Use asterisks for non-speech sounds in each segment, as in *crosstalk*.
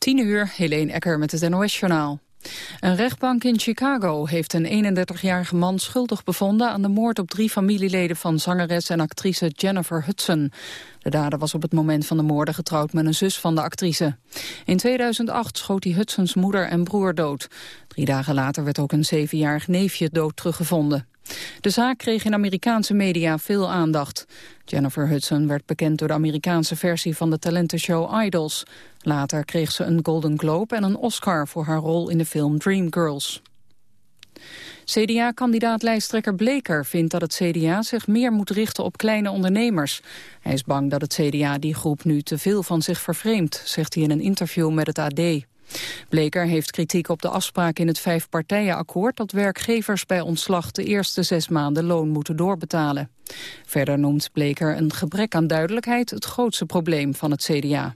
10 uur, Helene Ecker met het NOS-journaal. Een rechtbank in Chicago heeft een 31-jarige man schuldig bevonden aan de moord op drie familieleden van zangeres en actrice Jennifer Hudson. De dader was op het moment van de moorden getrouwd met een zus van de actrice. In 2008 schoot hij Hudsons moeder en broer dood. Drie dagen later werd ook een zevenjarig neefje dood teruggevonden. De zaak kreeg in Amerikaanse media veel aandacht. Jennifer Hudson werd bekend door de Amerikaanse versie van de talentenshow Idols. Later kreeg ze een Golden Globe en een Oscar voor haar rol in de film Dreamgirls. CDA-kandidaat-lijsttrekker Bleker vindt dat het CDA zich meer moet richten op kleine ondernemers. Hij is bang dat het CDA die groep nu te veel van zich vervreemdt, zegt hij in een interview met het AD. Bleker heeft kritiek op de afspraak in het vijfpartijenakkoord... dat werkgevers bij ontslag de eerste zes maanden loon moeten doorbetalen. Verder noemt Bleker een gebrek aan duidelijkheid het grootste probleem van het CDA.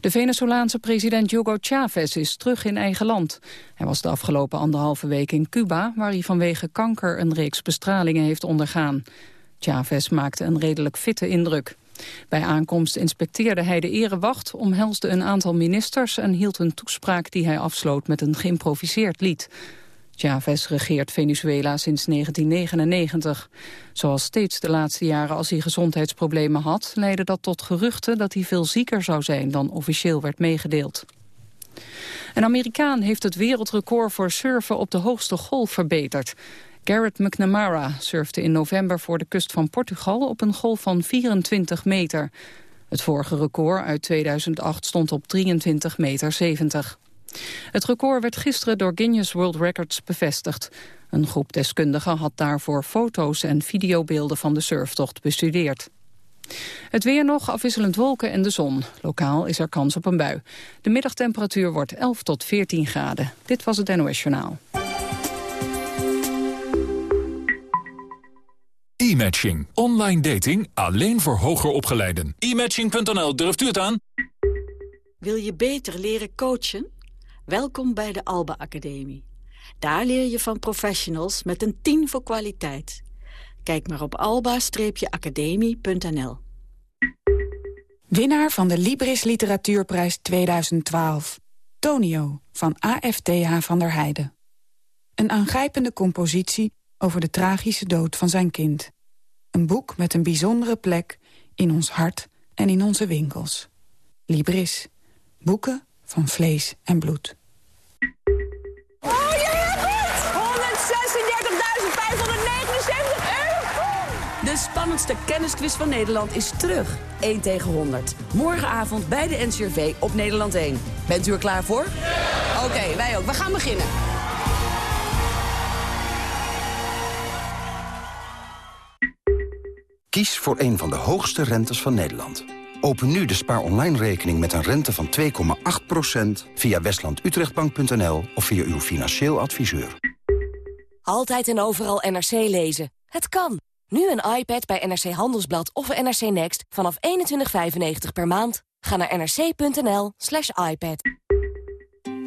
De Venezolaanse president Hugo Chavez is terug in eigen land. Hij was de afgelopen anderhalve week in Cuba... waar hij vanwege kanker een reeks bestralingen heeft ondergaan. Chavez maakte een redelijk fitte indruk. Bij aankomst inspecteerde hij de erewacht, omhelsde een aantal ministers... en hield een toespraak die hij afsloot met een geïmproviseerd lied. Chavez regeert Venezuela sinds 1999. Zoals steeds de laatste jaren als hij gezondheidsproblemen had... leidde dat tot geruchten dat hij veel zieker zou zijn dan officieel werd meegedeeld. Een Amerikaan heeft het wereldrecord voor surfen op de hoogste golf verbeterd. Garrett McNamara surfde in november voor de kust van Portugal op een golf van 24 meter. Het vorige record uit 2008 stond op 23 meter 70. Het record werd gisteren door Guinness World Records bevestigd. Een groep deskundigen had daarvoor foto's en videobeelden van de surftocht bestudeerd. Het weer nog, afwisselend wolken en de zon. Lokaal is er kans op een bui. De middagtemperatuur wordt 11 tot 14 graden. Dit was het NOS Journaal. E-matching. Online dating alleen voor hoger opgeleiden. E-matching.nl, durft u het aan? Wil je beter leren coachen? Welkom bij de Alba Academie. Daar leer je van professionals met een 10 voor kwaliteit. Kijk maar op alba-academie.nl. Winnaar van de Libris Literatuurprijs 2012. Tonio van AFTH van der Heijden. Een aangrijpende compositie over de tragische dood van zijn kind. Een boek met een bijzondere plek in ons hart en in onze winkels. Libris. Boeken van vlees en bloed. Oh, je hebt het! 136.579 euro! De spannendste kennisquiz van Nederland is terug. 1 tegen 100. Morgenavond bij de NCRV op Nederland 1. Bent u er klaar voor? Oké, wij ook. We gaan beginnen. Kies voor een van de hoogste rentes van Nederland. Open nu de spaar online rekening met een rente van 2,8% via westlandutrechtbank.nl of via uw financieel adviseur. Altijd en overal NRC lezen. Het kan. Nu een iPad bij NRC Handelsblad of NRC Next vanaf 21,95 per maand. Ga naar nrc.nl slash iPad.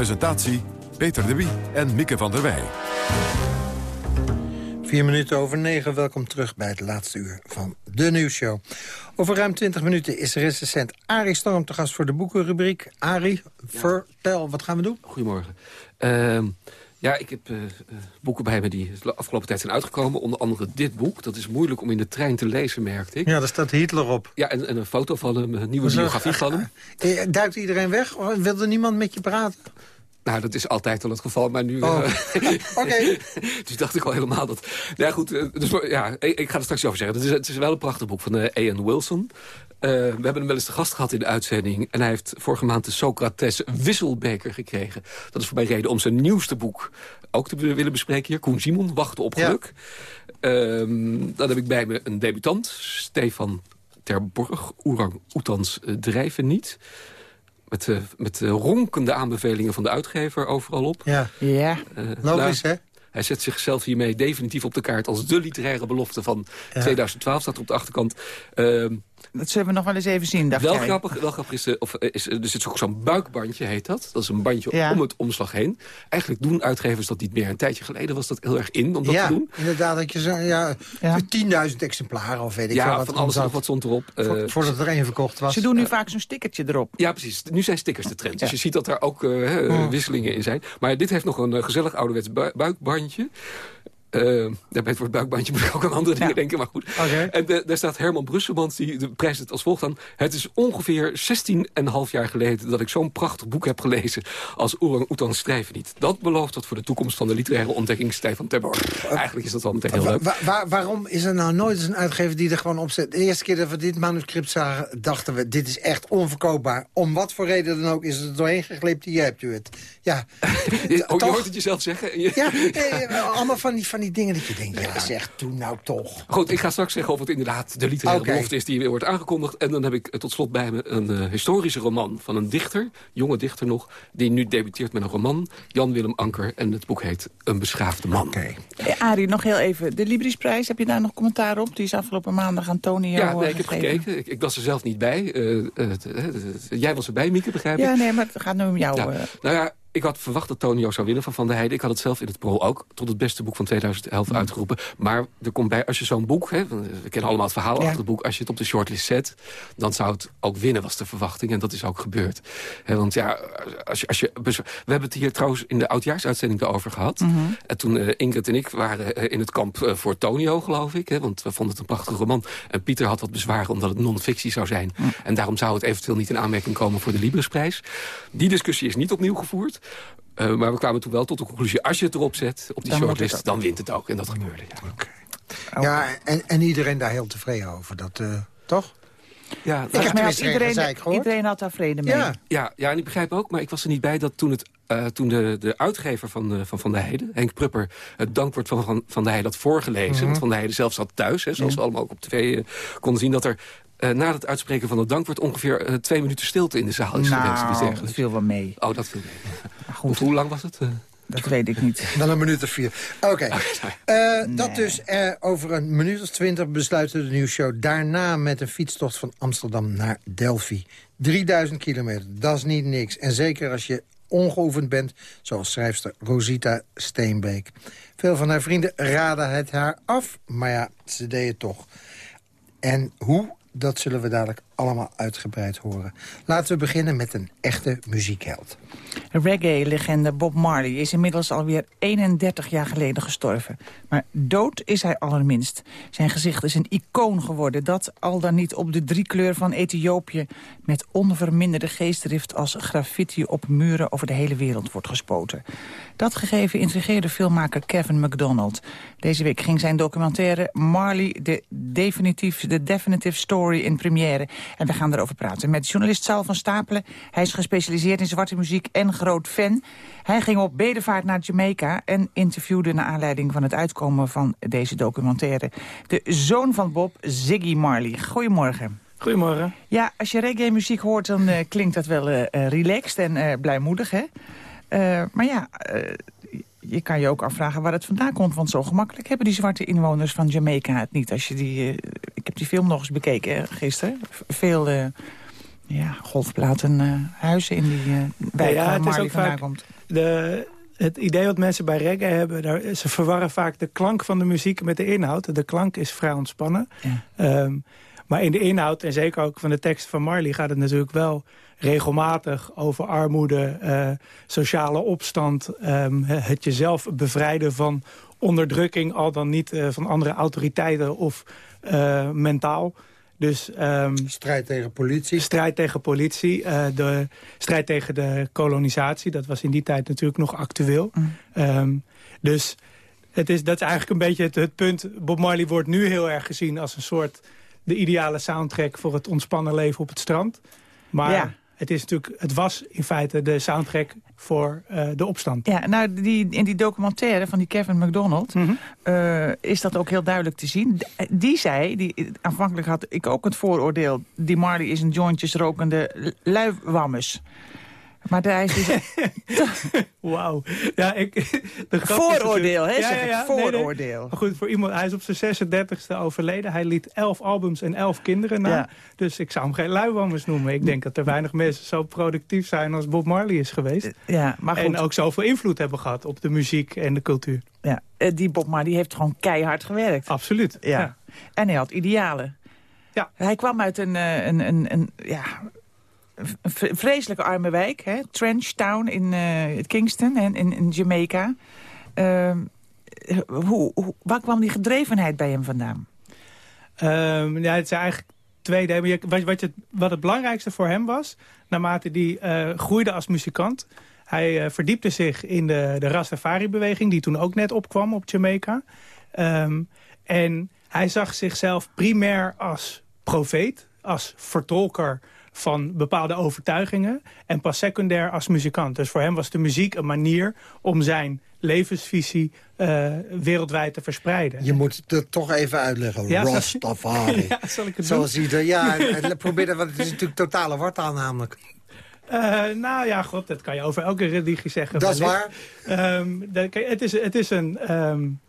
Presentatie Peter de Wie en Mieke van der Wij. Vier minuten over negen, welkom terug bij het laatste uur van de nieuwsshow. Over ruim 20 minuten is recensent Arie Storm te gast voor de boekenrubriek. Arie, vertel, wat gaan we doen? Goedemorgen. Uh, ja, ik heb uh, boeken bij me die de afgelopen tijd zijn uitgekomen. Onder andere dit boek. Dat is moeilijk om in de trein te lezen, merkte ik. Ja, daar staat Hitler op. Ja, en, en een foto van hem, een nieuwe biografie van hem. Eh, duikt iedereen weg? Wilde niemand met je praten? Nou, dat is altijd al het geval, maar nu... Oh. Uh, *laughs* Oké. *laughs* dus dacht ik al helemaal dat... Nou ja, goed, dus, ja, ik, ik, ga er straks over zeggen. Het is, het is wel een prachtig boek van uh, Ian Wilson. Uh, we hebben hem wel eens te gast gehad in de uitzending. En hij heeft vorige maand de Socrates Wisselbeker gekregen. Dat is voor mij reden om zijn nieuwste boek ook te willen bespreken hier. Koen Simon, Wachten op geluk. Ja. dan heb ik bij me een debutant, Stefan Terborg. Oerang-Oetans drijven niet. Met, uh, met ronkende aanbevelingen van de uitgever overal op. Ja, ja. logisch hè? Hij zet zichzelf hiermee definitief op de kaart... als de literaire belofte van 2012, staat er op de achterkant. Dat zullen we nog wel eens even zien, dacht wel grappig, wel grappig is, de, of, is er zit zo'n buikbandje, heet dat. Dat is een bandje om het omslag heen. Eigenlijk doen uitgevers dat niet meer. Een tijdje geleden was dat heel erg in om dat ja, te doen. inderdaad. Dat je zo, ja, 10.000 exemplaren of weet ik ja, veel. Wat van alles nog wat stond erop. Uh, voordat er één verkocht was. Ze doen nu vaak zo'n stickertje erop. Ja, precies. Nu zijn stickers de trend. Dus je ziet dat er ook uh, wisselingen in zijn. Maar dit heeft nog een gezellig ouderwets buikbandje. Uh, daarbij het woord buikbandje moet ik ook aan andere dingen denken, maar goed. Okay. En de, daar staat Herman Brusselmans, die de prijs het als volgt aan. Het is ongeveer 16,5 jaar geleden dat ik zo'n prachtig boek heb gelezen als Orang Oetan Strijven niet. Dat belooft dat voor de toekomst van de literaire ontdekkingstijd van Terborg. Eigenlijk is dat wel meteen heel leuk. Wa wa waarom is er nou nooit eens een uitgever die er gewoon op zet? De eerste keer dat we dit manuscript zagen, dachten we, dit is echt onverkoopbaar. Om wat voor reden dan ook is het er doorheen gegleept, hier hebt u het. Ja. oh, *laughs* je hoort het jezelf zeggen? ja, allemaal van die, van die dingen dat je denkt, ja, zeg, doe nou toch. Goed, ik ga straks zeggen of het inderdaad de literaire okay. belofte is die weer wordt aangekondigd. En dan heb ik tot slot bij me een uh, historische roman van een dichter, jonge dichter nog, die nu debuteert met een roman, Jan-Willem Anker. En het boek heet Een beschaafde man. Okay. Hey, Arie, nog heel even, de Librisprijs, heb je daar nog commentaar op? Die is afgelopen maandag Antonio Ja, nee, ik heb gekeken. Ik, ik, was er zelf niet bij. Uh, uh, jij was erbij, Mieke, begrijp ik? Ja, nee, maar het gaat nu om jou. Ja. Nou ja, ik had verwacht dat Tonio zou winnen van Van der Heijden. Ik had het zelf in het pro ook tot het beste boek van 2011 Mm. uitgeroepen. Maar er komt bij, als je zo'n boek... Hè, we kennen allemaal het verhaal Ja. achter het boek... als je het op de shortlist zet, dan zou het ook winnen, was de verwachting. En dat is ook gebeurd. Want ja, als je, als je, we hebben het hier trouwens in de oudjaarsuitzending erover gehad. Mhm. En toen uh, Ingrid en ik waren uh, in het kamp uh, voor Tonio, geloof ik. Hè, want we vonden het een prachtige roman. En Pieter had wat bezwaren omdat het non-fictie zou zijn. Mm. En daarom zou het eventueel niet in aanmerking komen voor de Librisprijs. Die discussie is niet opnieuw gevoerd. Uh, maar we kwamen toen wel tot de conclusie... als je het erop zet op die Dan shortlist, dan wint het ook. En dat gebeurde, ja. Okay. Ja, en, en iedereen daar heel tevreden over, dat, uh, toch? Ja, ik heb tenminste iedereen, iedereen had daar vrede mee. Ja. Ja, ja, en ik begrijp ook, maar ik was er niet bij dat toen, het, uh, toen de, de uitgever van, van Van der Heijden, Henk Prupper, het dankwoord van Van, van der Heijden had voorgelezen. Mm -hmm. Want Van der Heijden zelf zat thuis, hè, zoals ja. we allemaal ook op tv uh, konden zien, dat er uh, na het uitspreken van het dankwoord ongeveer uh, twee minuten stilte in de zaal is nou, geweest. dat viel wel mee. Oh, dat viel mee. Goed. Hoe lang was het? Uh? Dat weet ik niet. Dan een minuut of vier. Oké. Okay. Uh, nee. Dat dus uh, over een minuut of twintig besluiten de nieuwsshow. Daarna met een fietstocht van Amsterdam naar Delphi. 3000 kilometer, dat is niet niks. En zeker als je ongeoefend bent, zoals schrijfster Rosita Steenbeek. Veel van haar vrienden raden het haar af, maar ja, ze deed het toch. En hoe, dat zullen we dadelijk allemaal uitgebreid horen. Laten we beginnen met een echte muziekheld. Reggae-legende Bob Marley is inmiddels alweer 31 jaar geleden gestorven. Maar dood is hij allerminst. Zijn gezicht is een icoon geworden... dat al dan niet op de driekleur van Ethiopië... met onverminderde geestdrift als graffiti op muren over de hele wereld wordt gespoten. Dat gegeven intrigeerde filmmaker Kevin MacDonald. Deze week ging zijn documentaire Marley, de Definitive, de Definitive Story in première... En we gaan erover praten met journalist Saul van Stapelen. Hij is gespecialiseerd in zwarte muziek en groot fan. Hij ging op bedevaart naar Jamaica en interviewde... naar aanleiding van het uitkomen van deze documentaire... de zoon van Bob, Ziggy Marley. Goedemorgen. Goedemorgen. Ja, als je reggae-muziek hoort, dan uh, klinkt dat wel uh, relaxed en uh, blijmoedig, hè? maar ja, je kan je ook afvragen waar het vandaan komt. Want zo gemakkelijk hebben die zwarte inwoners van Jamaica het niet. Als je die, uh, ik heb die film nog eens bekeken gisteren. Veel uh, ja, golfplaten huizen in die wijk ja, waar Marley vandaan komt. De, het idee wat mensen bij reggae hebben... Daar, ze verwarren vaak de klank van de muziek met de inhoud. De klank is vrij ontspannen. Ja. Um, maar in de inhoud, en zeker ook van de tekst van Marley... gaat het natuurlijk wel regelmatig over armoede, uh, sociale opstand... Um, het jezelf bevrijden van onderdrukking... al dan niet uh, van andere autoriteiten of uh, mentaal. Dus, um, strijd tegen politie. Strijd tegen politie. de strijd tegen de kolonisatie. Dat was in die tijd natuurlijk nog actueel. Mm. Um, dus het is, dat is eigenlijk een beetje het, het punt. Bob Marley wordt nu heel erg gezien als een soort... de ideale soundtrack voor het ontspannen leven op het strand. Maar ja. Het, is natuurlijk, het was in feite de soundtrack voor uh, de opstand. Ja, nou, die, in die documentaire van die Kevin McDonald... Mm -hmm. is dat ook heel duidelijk te zien. Die zei, die, aanvankelijk had ik ook het vooroordeel... die Marley is een jointjesrokende luiwammes. Maar daar is dus... *laughs* Wauw. Ja, ik... De vooroordeel, hè? Ja, ja, ja. Vooroordeel. Maar goed, voor iemand, hij is op zijn 36e overleden. Hij liet elf albums en elf kinderen na. Dus ik zou hem geen luiwammers noemen. Ik denk dat er weinig mensen zo productief zijn als Bob Marley is geweest. Eh, ja, maar goed. En ook zoveel invloed hebben gehad op de muziek en de cultuur. Ja, eh, die Bob Marley heeft gewoon keihard gewerkt. Absoluut. Ja. En hij had idealen. Ja. Hij kwam uit een, eh, een, een, een ja, vreselijke arme wijk, hè? Trench Town in uh, Kingston en in, Jamaica. Uh, hoe, hoe, waar kwam die gedrevenheid bij hem vandaan? Um, ja, het zijn eigenlijk twee dingen. Wat, wat, het, wat het belangrijkste voor hem was, naarmate hij uh, groeide als muzikant... Hij uh, verdiepte zich in de, de Rastafari-beweging, die toen ook net opkwam op Jamaica. Um, en hij zag zichzelf primair als profeet, als vertolker van bepaalde overtuigingen... en pas secundair als muzikant. Dus voor hem was de muziek een manier om zijn levensvisie uh, wereldwijd te verspreiden. Je moet het toch even uitleggen. Ja, Rastafari. *laughs* ja, zal ik het Zoals doen? Hij ja, *laughs* probeer dat, want het is natuurlijk totale wartaal namelijk. Uh, nou ja, god, dat kan je over elke religie zeggen. Dat is waar. Um, de, kijk, het, is, het is een, um,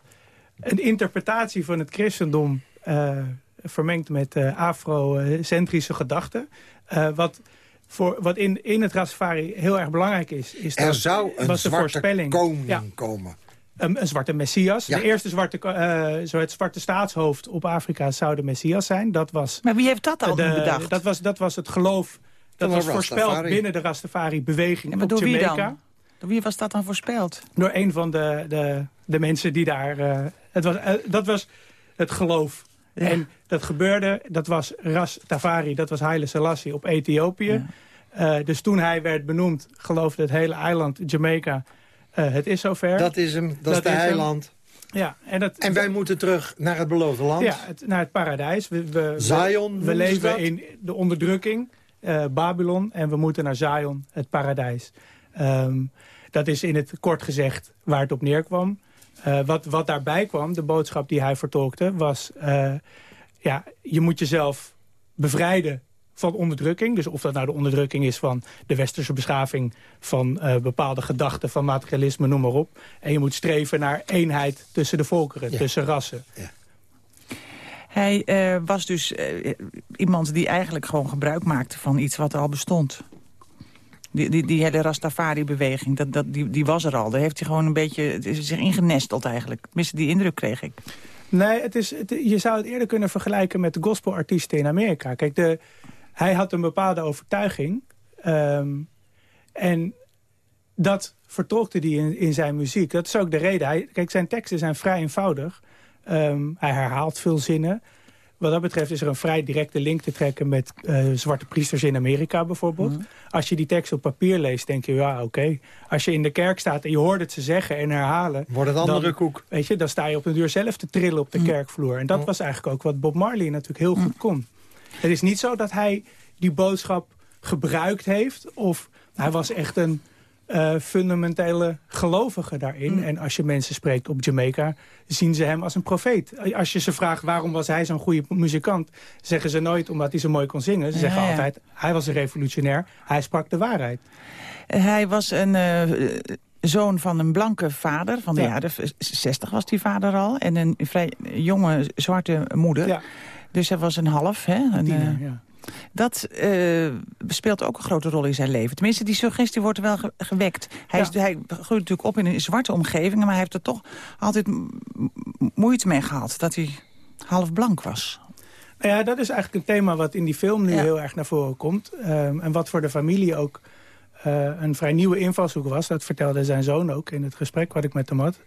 een interpretatie van het christendom... Uh, vermengd met afrocentrische gedachten. Uh, wat, voor, wat in, in het Rastafari heel erg belangrijk is... is er zou een zwarte koning komen. Een, een, zwarte Messias. De eerste zwarte, uh, het zwarte staatshoofd op Afrika zou de Messias zijn. Dat was, maar wie heeft dat al bedacht? Dat was, dat was het geloof... Dat was voorspeld binnen de Rastafari-beweging ja, op door Jamaica. Wie dan? Door wie was dat dan voorspeld? Door een van de, de, de mensen die daar... Uh, het was, uh, dat was het geloof en dat gebeurde, dat was Ras Tafari, dat was Haile Selassie op Ethiopië. Uh, dus toen hij werd benoemd, geloofde het hele eiland Jamaica, uh, het is zover. Dat is hem, dat, is de eiland. Ja, en, dat, en wij moeten terug naar het beloofde land. Ja, het, naar het paradijs. We, we, Zion, we, we leven in de onderdrukking, uh, Babylon, en we moeten naar Zion, het paradijs. Um, dat is in het kort gezegd waar het op neerkwam. Uh, wat, wat daarbij kwam, de boodschap die hij vertolkte, was... Uh, ja, je moet jezelf bevrijden van onderdrukking. Dus of dat nou de onderdrukking is van de westerse beschaving... van uh, bepaalde gedachten, van materialisme, noem maar op. En je moet streven naar eenheid tussen de volkeren, ja. tussen rassen. Ja. Hij uh, was dus uh, iemand die eigenlijk gewoon gebruik maakte van iets wat al bestond. Die, die, die hele Rastafari-beweging, dat, dat, die, die was er al. Daar heeft hij gewoon een beetje zich ingenesteld eigenlijk. Tenminste, die indruk kreeg ik. Nee, het is, je zou het eerder kunnen vergelijken met de gospelartiesten in Amerika. Kijk, de, hij had een bepaalde overtuiging. Um, en dat vertolkte hij in, in zijn muziek. Dat is ook de reden. Kijk, zijn teksten zijn vrij eenvoudig. Um, hij herhaalt veel zinnen. Wat dat betreft is er een vrij directe link te trekken met uh, zwarte priesters in Amerika bijvoorbeeld. Mhm. Als je die tekst op papier leest, denk je, ja, oké. Als je in de kerk staat en je hoort het ze zeggen en herhalen... Wordt het andere dan, koek. Weet je, dan sta je op een duur zelf te trillen op de mhm. kerkvloer. En dat mhm. was eigenlijk ook wat Bob Marley natuurlijk heel goed kon. Het is niet zo dat hij die boodschap gebruikt heeft... of hij was echt een uh, fundamentele gelovigen daarin. Mm. En als je mensen spreekt op Jamaica, zien ze hem als een profeet. Als je ze vraagt waarom was hij zo'n goede muzikant... zeggen ze nooit omdat hij zo mooi kon zingen. Ze zeggen altijd, hij was een revolutionair, hij sprak de waarheid. Hij was een... Uh, zoon van een blanke vader, van de ja. jaren 60 was die vader al... en een vrij jonge zwarte moeder. Dus hij was een half, hè? Een, ja. Dat uh, speelt ook een grote rol in zijn leven. Tenminste, die suggestie wordt wel gewekt. Hij, is, hij groeit natuurlijk op in een zwarte omgeving... maar hij heeft er toch altijd moeite mee gehad... dat hij half blank was. Nou ja, dat is eigenlijk een thema wat in die film nu heel erg naar voren komt. Um, en wat voor de familie ook uh, een vrij nieuwe invalshoek was. Dat vertelde zijn zoon ook in het gesprek wat ik met hem had.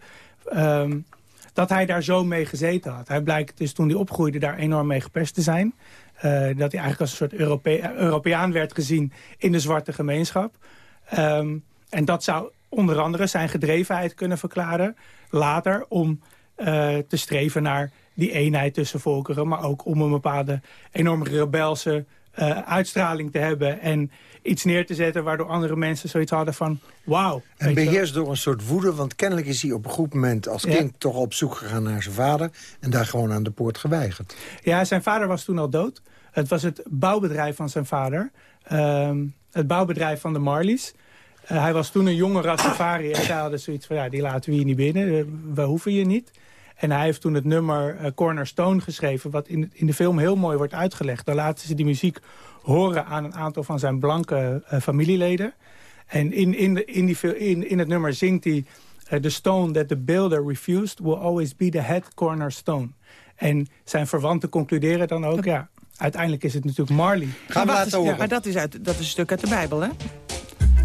Um, dat hij daar zo mee gezeten had. Hij blijkt dus toen hij opgroeide daar enorm mee gepest te zijn. Uh, dat hij eigenlijk als een soort Europe Europeaan werd gezien in de zwarte gemeenschap. Um, en dat zou onder andere zijn gedrevenheid kunnen verklaren. Later om uh, te streven naar die eenheid tussen volkeren. Maar ook om een bepaalde enorm rebelse uitstraling te hebben... en iets neer te zetten waardoor andere mensen zoiets hadden van... wauw. En beheerst door een soort woede, want kennelijk is hij op een goed moment... als kind toch op zoek gegaan naar zijn vader... en daar gewoon aan de poort geweigerd. Ja, zijn vader was toen al dood. Het was het bouwbedrijf van zijn vader. Ehm, het bouwbedrijf van de Marlies. Uh, hij was toen een jonge Rastafari en zij hadden zoiets van... ja, die laten we hier niet binnen, eh, we hoeven je niet. En hij heeft toen het nummer uh, Cornerstone geschreven... wat in, in de film heel mooi wordt uitgelegd. Daar laten ze die muziek horen aan een aantal van zijn blanke uh, familieleden. En in, in, de, in, die, in, in het nummer zingt hij... Uh, the stone that the builder refused will always be the head cornerstone. En zijn verwanten concluderen dan ook... ja, uiteindelijk is het natuurlijk Marley. Gaan we laten horen. Ja, maar dat is, uit, dat is een stuk uit de Bijbel, hè?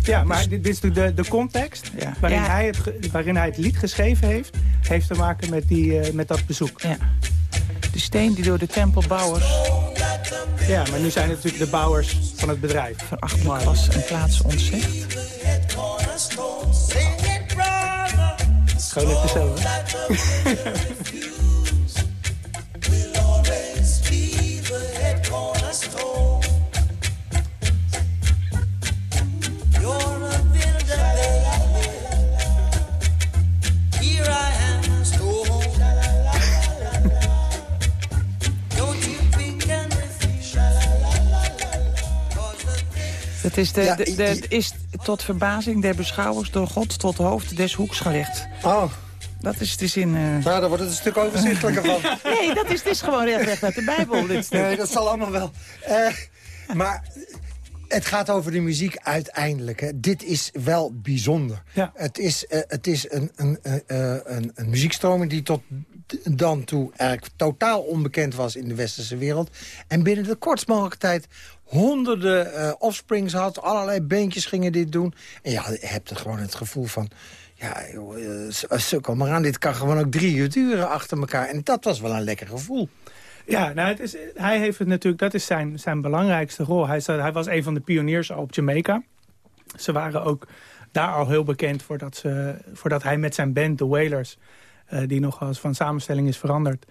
Ja, maar dit, is de, de context ja. Waarin, ja. Hij het, waarin hij het lied geschreven heeft... heeft te maken met, die, uh, met dat bezoek. Ja. De steen die door de tempelbouwers... Ja, maar nu zijn het natuurlijk de bouwers van het bedrijf. Van achter was en plaats ontzegd. Gewoon even zo, *laughs* *laughs* Het is, de, de, de, is tot verbazing der beschouwers door God tot hoofd des hoeks gelegd. Oh. Dat is de zin... Uh... Nou, daar wordt het een stuk overzichtelijker van. *laughs* nee, dat is, is gewoon recht uit de Bijbel. Dit nee, dat zal allemaal wel. Uh, maar het gaat over de muziek uiteindelijk. Hè. Dit is wel bijzonder. Ja. Het is, uh, het is een, een, een, een muziekstroming die tot dan toe eigenlijk totaal onbekend was in de westerse wereld. En binnen de kortst mogelijke tijd honderden uh, offsprings had. Allerlei beentjes gingen dit doen. En ja, je hebt er gewoon het gevoel van... Ja, sukkel maar aan. Dit kan gewoon ook drie uur duren achter elkaar. En dat was wel een lekker gevoel. Ja, nou, het is, hij heeft het natuurlijk, dat is zijn, zijn belangrijkste rol. Hij, hij was een van de pioniers op Jamaica. Ze waren ook daar al heel bekend voordat, ze, voordat hij met zijn band, de Wailers... Uh, die nog eens van samenstelling is veranderd...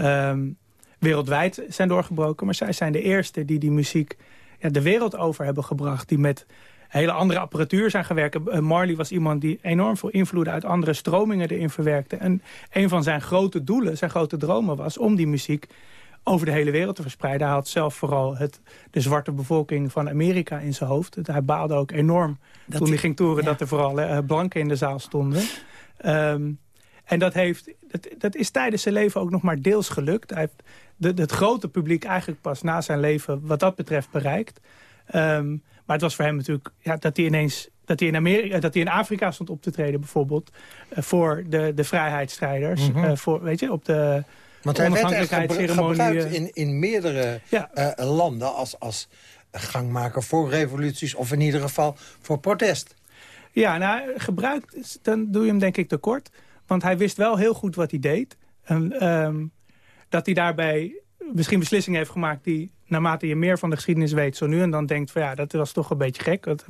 Um, wereldwijd zijn doorgebroken. Maar zij zijn de eerste die die muziek ja, de wereld over hebben gebracht. Die met hele andere apparatuur zijn gewerkt. Uh, Marley was iemand die enorm veel invloeden uit andere stromingen erin verwerkte. En een van zijn grote doelen, zijn grote dromen was om die muziek over de hele wereld te verspreiden. Hij had zelf vooral het, de zwarte bevolking van Amerika in zijn hoofd. Hij baalde ook enorm dat toen hij ging toeren ja. dat er vooral uh, blanken in de zaal stonden. Um, en dat, heeft, dat, dat is tijdens zijn leven ook nog maar deels gelukt. Hij heeft de, het grote publiek eigenlijk pas na zijn leven wat dat betreft bereikt. Um, maar het was voor hem natuurlijk ja, dat hij ineens dat hij in Amerika, dat hij in Afrika stond op te treden bijvoorbeeld uh, voor de, de vrijheidsstrijders, mm -hmm. uh, voor weet je op de Want hij werd gebruikt in, in meerdere ja. uh, landen als, als gangmaker voor revoluties of in ieder geval voor protest. Ja, nou gebruikt dan doe je hem denk ik tekort, want hij wist wel heel goed wat hij deed. En, um, dat hij daarbij misschien beslissingen heeft gemaakt... die naarmate je meer van de geschiedenis weet... zo nu en dan denkt van ja, dat was toch een beetje gek. Want,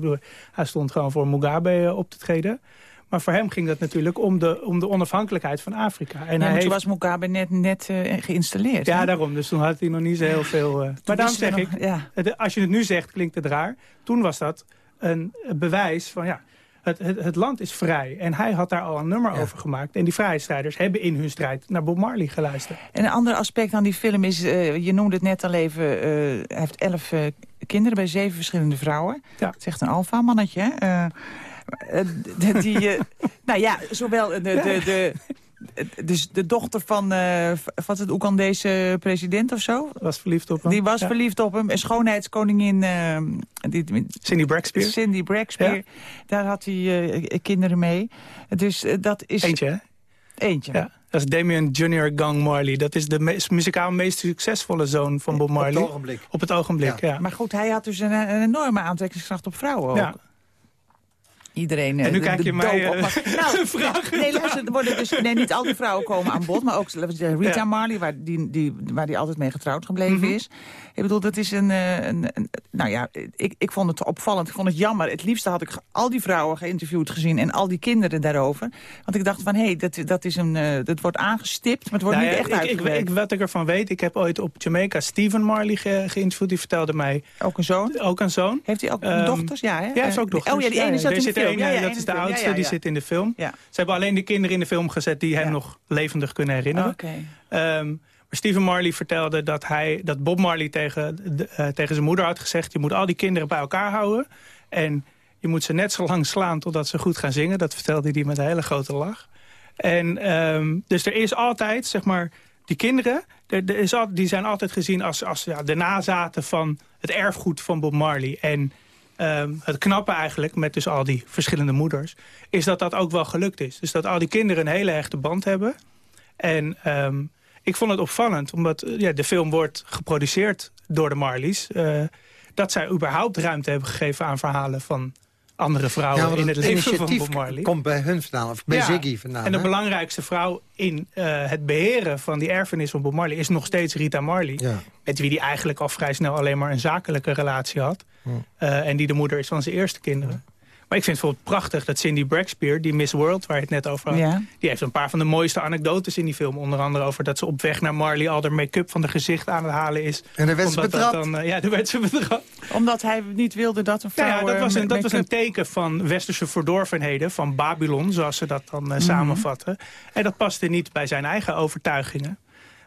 hij stond gewoon voor Mugabe eh, op te treden. Maar voor hem ging dat natuurlijk om de, om de onafhankelijkheid van Afrika. En ja, hij heeft... was Mugabe net, net uh, geïnstalleerd. Ja, hè? daarom. Dus toen had hij nog niet zo heel veel... Uh... maar daarom zeg nog, ik, ja. als je het nu zegt, klinkt het raar. Toen was dat een bewijs van ja, het, het, het, land is vrij. En hij had daar al een nummer ja. over gemaakt. En die vrijheidsstrijders hebben in hun strijd naar Bob Marley geluisterd. En een ander aspect aan die film is, uh, je noemde het net al even... Uh, hij heeft elf uh, kinderen bij zeven verschillende vrouwen. Ja. Het is echt een alfa-mannetje. die, *laughs* nou ja, zowel de, de, de, dus de dochter van, uh, wat het Oegandese president of zo? Was verliefd op hem. Die was ja. verliefd op hem. Een schoonheidskoningin. Uh, die, Cindy Braxpear. Cindy Braxpear. Ja. Daar had hij uh, kinderen mee. Dus dat is... Eentje, hè? Eentje. Ja. Dat is Damien Junior Gang Marley. Dat is de muzikaal meest succesvolle zoon van Bob Marley. Op het ogenblik. Op het ogenblik, ja. ja. Maar goed, hij had dus een, een enorme aantrekkingskracht op vrouwen ook. Iedereen en nu de, kijk je mij uh, *laughs* nou, vragen. Nee, luister, er worden dus, nee, niet al die vrouwen komen aan bod, maar ook Rita Marley, waar die, die, waar die altijd mee getrouwd gebleven mm -hmm. is. Ik bedoel, dat is een... een, een nou ja, ik, ik vond het opvallend. Ik vond het jammer. Het liefste had ik al die vrouwen geïnterviewd gezien... en al die kinderen daarover. Want ik dacht van, hé, hey, dat, dat, is een, uh, dat wordt aangestipt... maar het wordt nou niet echt ik, ik, ik, Wat ik ervan weet, ik heb ooit op Jamaica Stephen Marley ge, geïnterviewd. Die vertelde mij... Ook een zoon? Ook een zoon. Heeft hij ook um, dochters? Ja, hè? Ja, hij heeft ook dochters. Oh ja, die ene zat in film. ja, ja, dat is de oudste, die zit in de film. Ze hebben alleen de kinderen in de film gezet... die hem nog levendig kunnen herinneren. Um, maar Stephen Marley vertelde dat, hij, dat Bob Marley tegen, de, uh, tegen zijn moeder had gezegd... je moet al die kinderen bij elkaar houden. En je moet ze net zo lang slaan totdat ze goed gaan zingen. Dat vertelde hij met een hele grote lach. En um, dus er is altijd, zeg maar, die kinderen... Er, er is al, die zijn altijd gezien als, als ja, de nazaten van het erfgoed van Bob Marley. En um, het knappe eigenlijk, met dus al die verschillende moeders... is dat dat ook wel gelukt is. Dus dat al die kinderen een hele hechte band hebben... En um, ik vond het opvallend, omdat ja, de film wordt geproduceerd door de Marlies... Uh, dat zij überhaupt ruimte hebben gegeven aan verhalen van andere vrouwen ja, in het leven van Bob Marley. komt bij hun vandaan, of bij ja, Ziggy vandaan. En de hè? belangrijkste vrouw in uh, het beheren van die erfenis van Bob Marley... is nog steeds Rita Marley. Ja. Met wie die eigenlijk al vrij snel alleen maar een zakelijke relatie had. Uh, en die de moeder is van zijn eerste kinderen. Maar ik vind het bijvoorbeeld prachtig dat Cindy Braxpear, die Miss World waar je het net over had... Ja. die heeft een paar van de mooiste anekdotes in die film. Onder andere over dat ze op weg naar Marley al de make-up van de gezicht aan het halen is. En dan werd ze betrapt. Dan, uh, ja, dan werd ze betrapt. Omdat hij niet wilde dat een vrouw... Ja, ja, dat, was een, dat was een teken van westerse verdorvenheden, van Babylon, zoals ze dat dan uh, Mhm. samenvatten. En dat paste niet bij zijn eigen overtuigingen.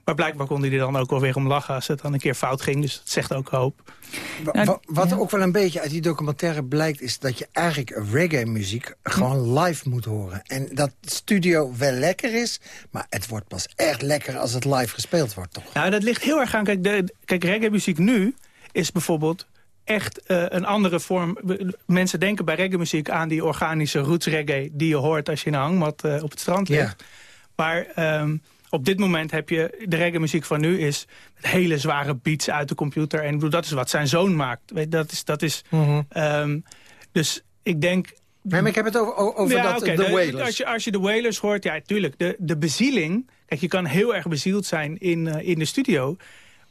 Maar blijkbaar kon hij er dan ook wel weer om lachen als het dan een keer fout ging. Dus dat zegt ook hoop. Nou, wa- wat ja. ook wel een beetje uit die documentaire blijkt... is dat je eigenlijk reggae-muziek gewoon live moet horen. En dat studio wel lekker is... maar het wordt pas echt lekker als het live gespeeld wordt, toch? Nou, dat ligt heel erg aan. Kijk, de, kijk reggae-muziek nu is bijvoorbeeld echt eh, een andere vorm. Mensen denken bij reggae-muziek aan die organische roots reggae... die je hoort als je in een hangmat eh, op het strand Ja. ligt. Maar ehm, op dit moment heb je... de reggae-muziek van nu is met hele zware beats uit de computer. En ik bedoel, dat is wat zijn zoon maakt. Weet, dat is, dat is, ehm, dus ik denk... Nee, maar ik heb het over, over dat, de Wailers. Als je, als je de Wailers hoort, ja, tuurlijk. De, de bezieling... Kijk, je kan heel erg bezield zijn in, eh, in de studio...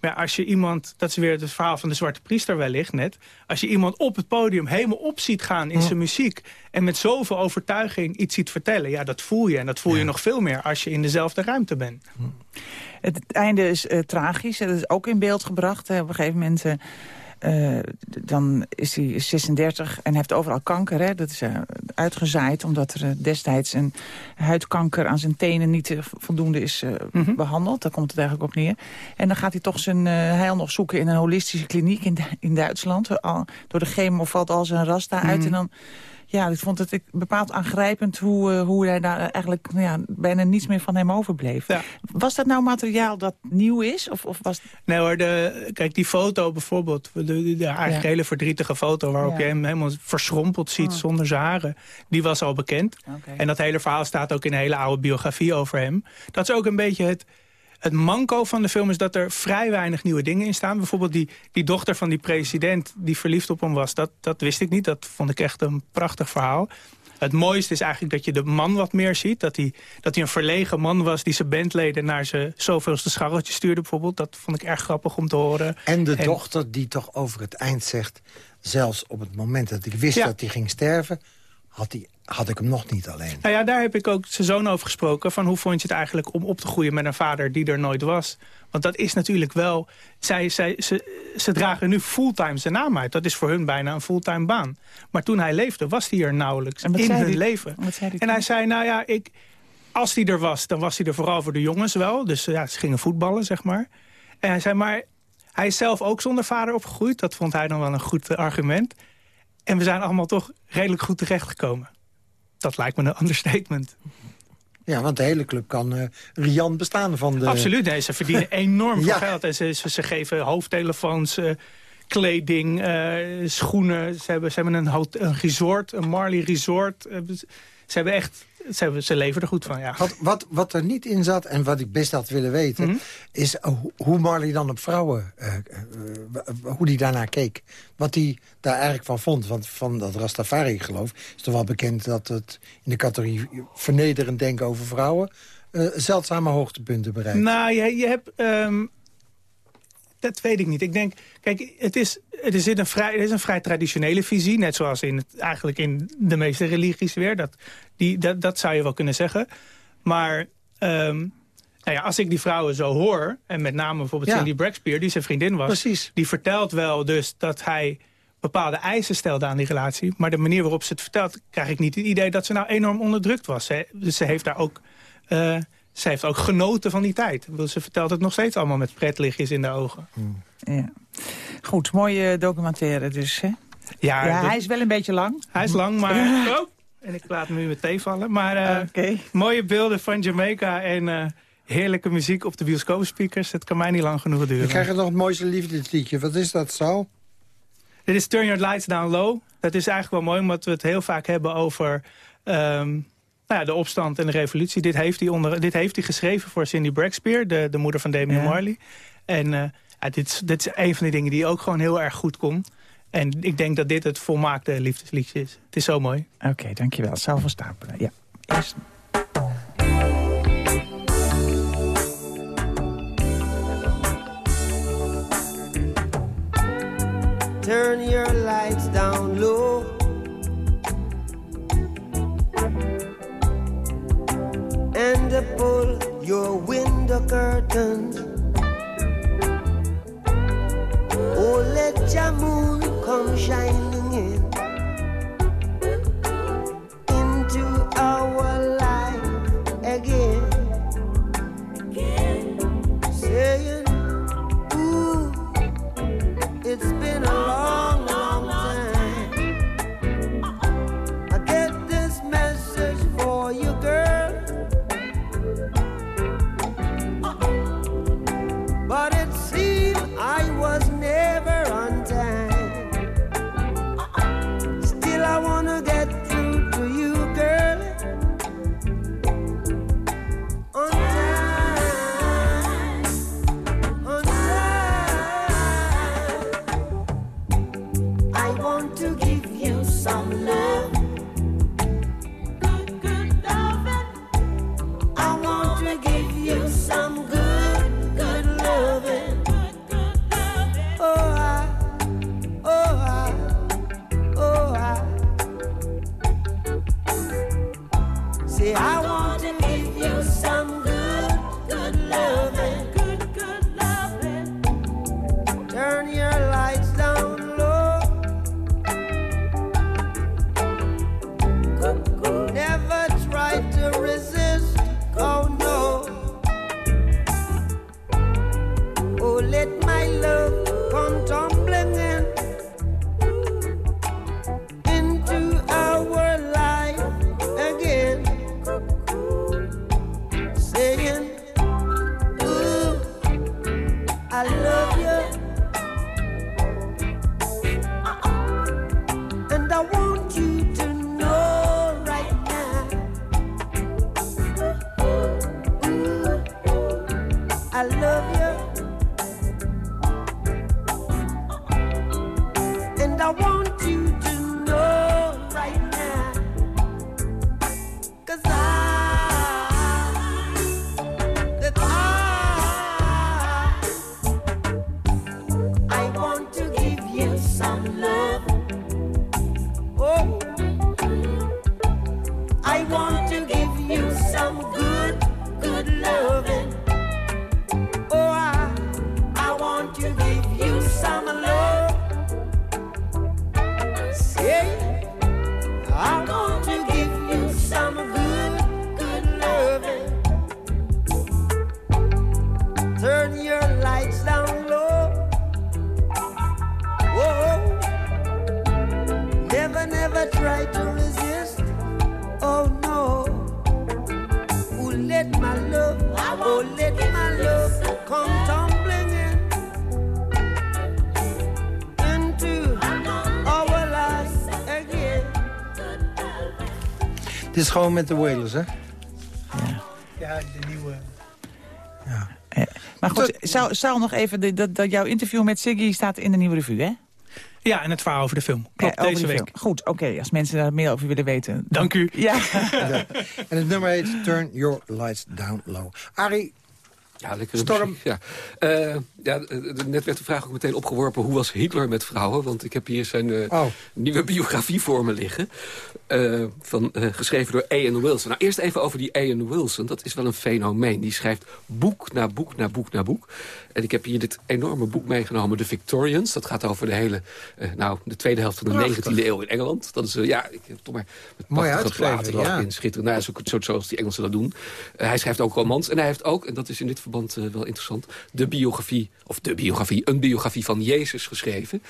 Maar als je iemand, dat is weer het verhaal van de Zwarte Priester wellicht net... als je iemand op het podium helemaal op ziet gaan in zijn muziek... en met zoveel overtuiging iets ziet vertellen... ja, dat voel je. En dat voel je nog veel meer als je in dezelfde ruimte bent. Het, einde is eh, tragisch. Dat is ook in beeld gebracht. hè. Op een gegeven moment... eh, eh, dan is hij 36 en heeft overal kanker. Hè? Dat is eh, uitgezaaid omdat er eh, destijds een huidkanker aan zijn tenen niet voldoende is Mhm. behandeld. Daar komt het eigenlijk op neer. En dan gaat hij toch zijn heil nog zoeken in een holistische kliniek in, in Duitsland. Al, door de chemo valt al zijn rasta uit Mhm. en dan... Ja, ik vond het ik, bepaald aangrijpend hoe, eh, hoe hij daar eigenlijk nou ja, bijna niets meer van hem overbleef. Ja. Was dat nou materiaal dat nieuw is? Of, of was Nee hoor, de, kijk die foto bijvoorbeeld, de, de, de eigenlijk Ja. hele verdrietige foto... waarop je hem helemaal verschrompeld ziet Oh. zonder zijn haren... die was al bekend. En dat hele verhaal staat ook in een hele oude biografie over hem. Dat is ook een beetje het, het manco van de film... is dat er vrij weinig nieuwe dingen in staan. Bijvoorbeeld die, die dochter van die president die verliefd op hem was. Dat, dat wist ik niet, dat vond ik echt een prachtig verhaal. Het mooiste is eigenlijk dat je de man wat meer ziet. Dat hij, dat hij een verlegen man was die zijn bandleden naar zijn zoveelste scharreltje stuurde bijvoorbeeld. Dat vond ik erg grappig om te horen. En de En- dochter die toch over het eind zegt... zelfs op het moment dat ik wist Ja. dat hij ging sterven... Had, hij, had ik hem nog niet alleen. Nou ja, daar heb ik ook zijn zoon over gesproken. Van hoe vond je het eigenlijk om op te groeien met een vader die er nooit was? Want dat is natuurlijk wel... Zij, zij, ze, ze dragen nu fulltime zijn naam uit. Dat is voor hun bijna een fulltime baan. Maar toen hij leefde, was hij er nauwelijks En wat in zei hun hij- leven. wat zei hij en hij toen? zei, nou ja, ik, als hij er was, dan was hij er vooral voor de jongens wel. Dus ja, ze gingen voetballen, zeg maar. En hij zei, maar hij is zelf ook zonder vader opgegroeid. Dat vond hij dan wel een goed argument. En we zijn allemaal toch redelijk goed terechtgekomen. Dat lijkt me een understatement. Ja, want de hele club kan eh riant bestaan van de... Absoluut, nee, ze verdienen *laughs* enorm veel geld. En ze, ze, ze geven hoofdtelefoons, eh, kleding, eh, schoenen. Ze hebben, ze hebben een, een resort, een Marley resort. Eh, ze hebben echt ze, ze leven er goed van, ja. Wat, wat, wat er niet in zat en wat ik best had willen weten... Mhm. is hoe Marley dan op vrouwen, uh, hoe die daarnaar keek. Wat hij daar eigenlijk van vond. Want van dat Rastafari-geloof is toch wel bekend... dat het in de categorie vernederend denken over vrouwen... Uh, zeldzame hoogtepunten bereikt. Nou, je, je hebt... Um, dat weet ik niet. Ik denk, kijk, het is, het is, een, vrij, het is een vrij traditionele visie. Net zoals in het, eigenlijk in de meeste religies weer. Dat, die, dat, dat zou je wel kunnen zeggen. Maar um, nou ja, als ik die vrouwen zo hoor... en met name bijvoorbeeld ja. Cindy Braxpear, die zijn vriendin was... Precies. die vertelt wel dus dat hij bepaalde eisen stelde aan die relatie. Maar de manier waarop ze het vertelt... krijg ik niet het idee dat ze nou enorm onderdrukt was. Dus ze heeft daar ook... Uh, ze heeft ook genoten van die tijd. Ze vertelt het nog steeds allemaal met pretlichtjes in de ogen. Hmm. Ja. Goed, mooie documentaire dus, hè? Ja, ja hij is wel een beetje lang. Hij is lang, maar... *laughs* Oh, en ik laat hem nu meteen vallen. Maar uh, mooie beelden van Jamaica en uh, heerlijke muziek op de bioscoopspeakers. Het kan mij niet lang genoeg duren. We krijgen nog het mooiste liefdesliedje. Wat is dat, Sal? Dit is Turn Your Lights Down Low. Dat is eigenlijk wel mooi, omdat we het heel vaak hebben over... Um, nou ja, de opstand en de revolutie. Dit heeft hij, onder, dit heeft hij geschreven voor Cindy Braxpear, de, de moeder van Damian Marley. En uh, ja, dit, dit is een van die dingen die ook gewoon heel erg goed kon. En ik denk dat dit het volmaakte liefdesliedje is. Het is zo mooi. Oké, okay, dankjewel. Van Stapelen. Ja, eerst... Turn your lights down low And pull your window curtains Oh, let your moon come shining in into our gewoon met de Wailers, hè? Ja, ja de nieuwe... Ja. Eh, maar goed, zou, zou nog even... de- Dat, dat jouw interview met Siggy staat in de Nieuwe Revue, hè? Ja, en het verhaal over de film. Klopt, Eh, deze week. film. Goed, oké, als mensen daar meer over willen weten. Dank u. *laughs* Ja. En het nummer heet Turn Your Lights Down Low. Arie, Ja, lekker Storm. Ja. Eh, ja, eh, net werd de vraag ook meteen opgeworpen... hoe was Hitler met vrouwen? Want ik heb hier zijn eh, Oh. nieuwe *laughs* biografie voor me liggen. Eh, van, eh, geschreven door A.N. Wilson. Nou, eerst even over die A.N. Wilson. Dat is wel een fenomeen. Die schrijft boek na boek na boek na boek. En ik heb hier dit enorme boek meegenomen, The Victorians. Dat gaat over de hele, eh, nou, de tweede helft van de Prachtig. 19e eeuw in Engeland. Dat is, eh, ja, ik heb toch maar met Mooi platen ja. in. Schitterend. Nou, zo, zo, zoals die Engelsen dat doen. Eh, hij schrijft ook romans. En hij heeft ook, en dat is in dit verband eh, wel interessant... de biografie, of de biografie, een biografie van Jezus geschreven.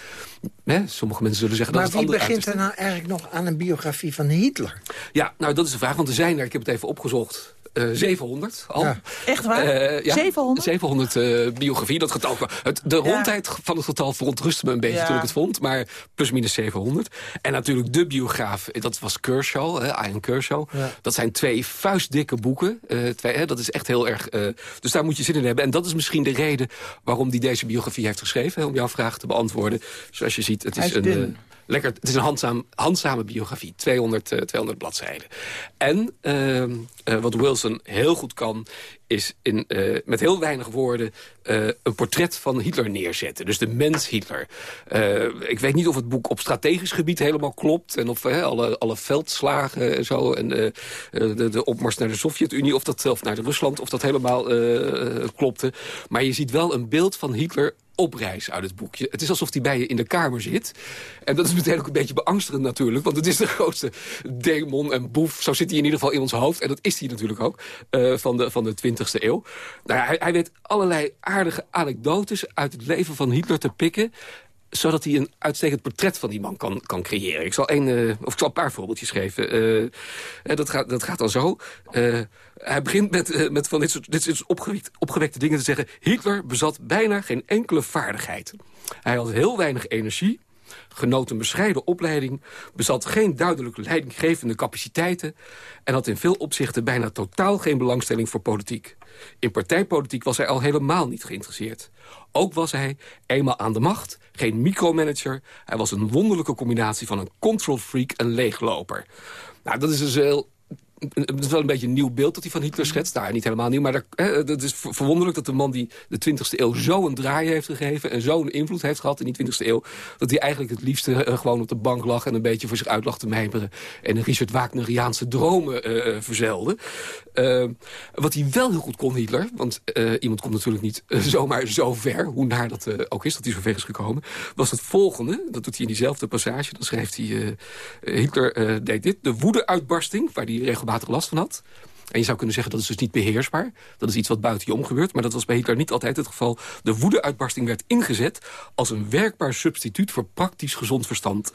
Hè, sommige mensen zullen zeggen maar dat het wie andere begint er nou eigenlijk nog aan een biografie van Hitler? Ja, nou, dat is de vraag, want er zijn er, ik heb het even opgezocht... eh 700 al. Ja. Echt waar? Eh, ja, 700? 700 eh, biografie. Dat getal, het, de rondheid van het getal verontrustte me een beetje Ja. toen ik het vond. Maar plus minus 700. En natuurlijk de biograaf, eh, dat was Kershaw, hè, Ian Kershaw. Ja. Dat zijn twee vuistdikke boeken. eh, twee, hè, dat is echt heel erg... eh, dus daar moet je zin in hebben. En dat is misschien de reden waarom hij deze biografie heeft geschreven. Hè, om jouw vraag te beantwoorden. Zoals je ziet, het is een... eh, Lekker, het is een handzame biografie. 200, eh, 200 bladzijden. En ehm, eh, wat Wilson heel goed kan... is in, eh, met heel weinig woorden eh, een portret van Hitler neerzetten. Dus de mens Hitler. Eh, ik weet niet of het boek op strategisch gebied helemaal klopt... en of alle, alle veldslagen en zo... en de, de opmars naar de Sovjet-Unie... of dat of naar de Rusland, of dat helemaal klopte. Maar je ziet wel een beeld van Hitler op reis uit het boekje. Het is alsof hij bij je in de kamer zit. En dat is meteen ook een beetje beangstigend natuurlijk. Want het is de grootste demon en boef. Zo zit hij in ieder geval in ons hoofd. En dat is hij natuurlijk ook. van, de, van de 20e eeuw. Nou hij, hij weet allerlei aardige anekdotes uit het leven van Hitler te pikken zodat hij een uitstekend portret van die man kan, kan creëren. Ik zal, een, eh, of ik zal een paar voorbeeldjes geven. Eh, eh, dat, gaat, dat gaat dan zo. Hij begint met, met van dit soort, dit soort opgewekte, opgewekte dingen te zeggen. Hitler bezat bijna geen enkele vaardigheid. Hij had heel weinig energie genoot een bescheiden opleiding... bezat geen duidelijke leidinggevende capaciteiten... en had in veel opzichten bijna totaal geen belangstelling voor politiek. In partijpolitiek was hij al helemaal niet geïnteresseerd. Ook was hij, eenmaal aan de macht, geen micromanager. Hij was een wonderlijke combinatie van een control freak en leegloper. Nou, dat is dus heel het is wel een beetje een nieuw beeld dat hij van Hitler schetst. Nou, niet helemaal nieuw, maar dat, hè, is ver- verwonderlijk dat de man die de 20e eeuw zo een draai heeft gegeven... en zo'n invloed heeft gehad in die 20e eeuw... dat hij eigenlijk het liefste eh, gewoon op de bank lag... en een beetje voor zich uit lag te mijmeren... en een Richard Wagneriaanse dromen eh, verzelde. Eh, wat hij wel heel goed kon, Hitler... want iemand komt natuurlijk niet zomaar zo ver... hoe naar dat ook is dat hij zo ver is gekomen... was het volgende, dat doet hij in diezelfde passage... dan schrijft hij... Hitler deed dit, de woede-uitbarsting... waar hij regelmatig last van had... En je zou kunnen zeggen dat is dus niet beheersbaar. Dat is iets wat buiten je om gebeurt. Maar dat was bij Hitler niet altijd het geval. De woedeuitbarsting werd ingezet als een werkbaar substituut voor praktisch gezond verstand.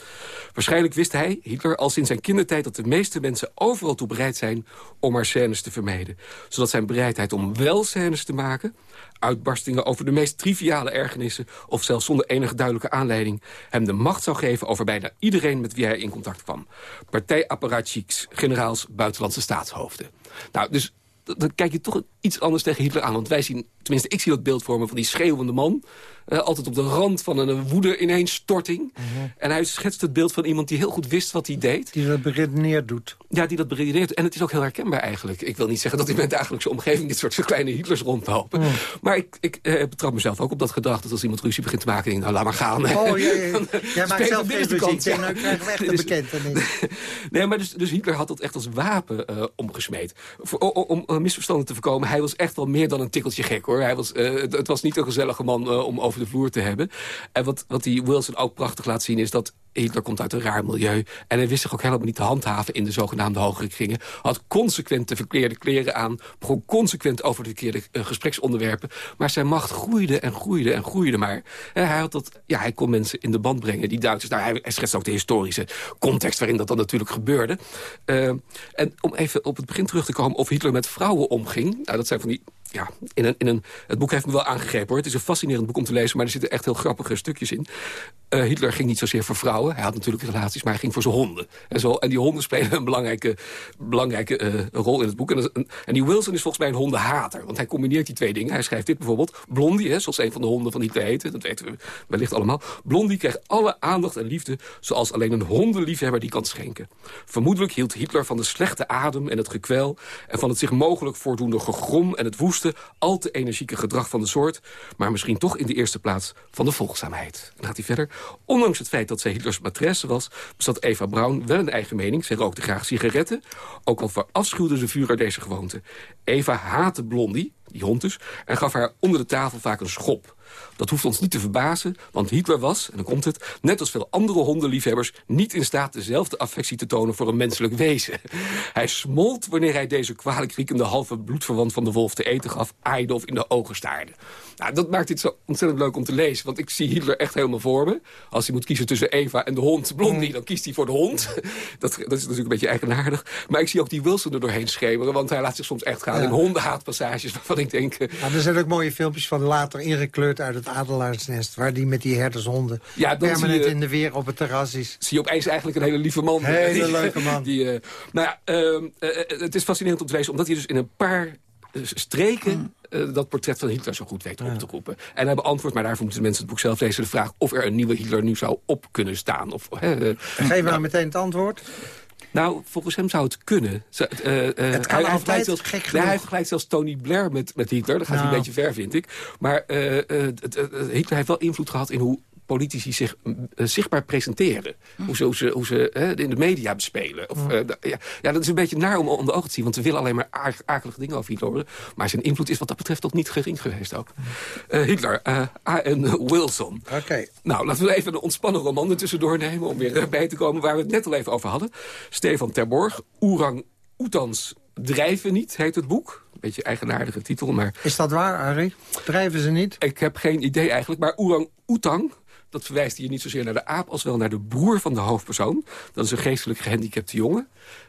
Waarschijnlijk wist hij, Hitler, al sinds zijn kindertijd... dat de meeste mensen overal toe bereid zijn om maar scènes te vermijden. Zodat zijn bereidheid om wel scènes te maken... uitbarstingen over de meest triviale ergernissen... of zelfs zonder enige duidelijke aanleiding... hem de macht zou geven over bijna iedereen met wie hij in contact kwam. Partijapparatchiks, generaals, buitenlandse staatshoofden. Nou, dus dan kijk je toch iets anders tegen Hitler aan. Want wij zien, tenminste ik zie dat beeld voor me van die schreeuwende man. Eh, altijd op de rand van een woede ineenstorting. En hij schetst het beeld van iemand die heel goed wist wat hij deed. Die dat beredeneerd doet. Ja, die dat beredeneert. En het is ook heel herkenbaar eigenlijk. Ik wil niet zeggen dat in mijn dagelijkse omgeving... dit soort kleine Hitlers rondlopen. Maar ik, ik eh, betrap mezelf ook op dat gedrag... dat als iemand ruzie begint te maken... denk ik, nou, laat maar gaan. Oh. *laughs* Dan, Jij maakt zelf geen binnenkant. muziek. Ja. Nou krijgen we echt een Dus- bekentenis. *laughs* Nee, maar dus, dus Hitler had dat echt als wapen eh, omgesmeed. Voor, om misverstanden te voorkomen, hij was echt wel meer dan een tikkeltje gek, hoor. Hij was, het, was niet een gezellige man om over de vloer te hebben. En wat, wat die Wilson ook prachtig laat zien, is dat Hitler komt uit een raar milieu. En hij wist zich ook helemaal niet te handhaven in de zogenaamde hogere kringen. Had consequent de verkeerde kleren aan. Begon consequent over de verkeerde eh, gespreksonderwerpen. Maar zijn macht groeide en groeide en groeide maar. Hij, had dat, ja, hij kon mensen in de band brengen, die Duitsers. Nou, hij, hij schetst ook de historische context waarin dat dan natuurlijk gebeurde. Eh, en om even op het begin terug te komen of Hitler met vrouwen omging. Nou, dat zijn van die ja, in een, in een, het boek heeft me wel aangegrepen hoor. Het is een fascinerend boek om te lezen, maar er zitten echt heel grappige stukjes in. Uh, Hitler ging niet zozeer voor vrouwen. Hij had natuurlijk relaties, maar hij ging voor zijn honden. En, zo, en die honden spelen een belangrijke, belangrijke uh, rol in het boek. En, en, die Wilson is volgens mij een hondenhater. Want hij combineert die twee dingen. Hij schrijft dit bijvoorbeeld. Blondie, hè, zoals een van de honden van Hitler heette. Dat weten we wellicht allemaal. Blondie kreeg alle aandacht en liefde... zoals alleen een hondenliefhebber die kan schenken. Vermoedelijk hield Hitler van de slechte adem en het gekwel... en van het zich mogelijk voordoende gegrom en het woeste... al te energieke gedrag van de soort... maar misschien toch in de eerste plaats van de volgzaamheid. Dan gaat hij verder. Ondanks het feit dat zij Hitlers matresse was... bezat Eva Braun wel een eigen mening. Zij rookte graag sigaretten. Ook al verafschuwde ze vuur deze gewoonte. Eva haatte Blondie, die hond dus... en gaf haar onder de tafel vaak een schop. Dat hoeft ons niet te verbazen, want Hitler was, en dan komt het... net als veel andere hondenliefhebbers niet in staat dezelfde affectie te tonen voor een menselijk wezen. Hij smolt wanneer hij deze kwalijk riekende halve bloedverwant van de wolf te eten gaf... aaide of in de ogen staarde. Nou, dat maakt dit zo ontzettend leuk om te lezen. Want ik zie Hitler echt helemaal voor me. Als hij moet kiezen tussen Eva en de hond Blondie... dan kiest hij voor de hond. Dat, dat is natuurlijk een beetje eigenaardig. Maar ik zie ook die Wilson er doorheen schemeren. Want hij laat zich soms echt gaan in hondenhaatpassages... waarvan ik denk... Nou, er zijn ook mooie filmpjes van later ingekleurd uit het adelaarsnest... waar die met die herdershonden ja, permanent je, in de weer op het terras is. Zie je opeens eigenlijk een hele lieve man. Hele leuke man. Die, uh, nou ja, uh, uh, het is fascinerend om te lezen... omdat hij dus in een paar streken uh, dat portret van Hitler zo goed weet op te roepen. En hij beantwoordt, maar daarvoor moeten mensen het boek zelf lezen... de vraag of er een nieuwe Hitler nu zou op kunnen staan. Of, uh, Geef nou meteen het antwoord. Nou, volgens hem zou het kunnen. Z uh, het kan hij, altijd zelfs, gek hij vergelijkt zelfs Tony Blair met, met Hitler. Dat gaat nou. hij een beetje ver, vind ik. Maar Hitler heeft wel invloed gehad in hoe politici zich uh, zichtbaar presenteren. Hm. Hoe ze, hoe ze, in de media bespelen. Of, uh, ja, ja, dat is een beetje naar om, de ogen te zien. Want we willen alleen maar akelige dingen over Hitler horen. Maar zijn invloed is wat dat betreft toch niet gering geweest ook. Uh, Hitler, A.N. Wilson. Oké. Nou, laten we even een ontspannen roman tussendoor nemen... om weer bij te komen waar we het net al even over hadden. Stefan Terborg, Oerang Oetans Drijven niet, heet het boek. Een beetje eigenaardige titel, maar... Is dat waar, Arie? Drijven ze niet? Ik heb geen idee eigenlijk, maar Oerang Oetang dat verwijst hier niet zozeer naar de aap... als wel naar de broer van de hoofdpersoon. Dat is een geestelijk gehandicapte jongen.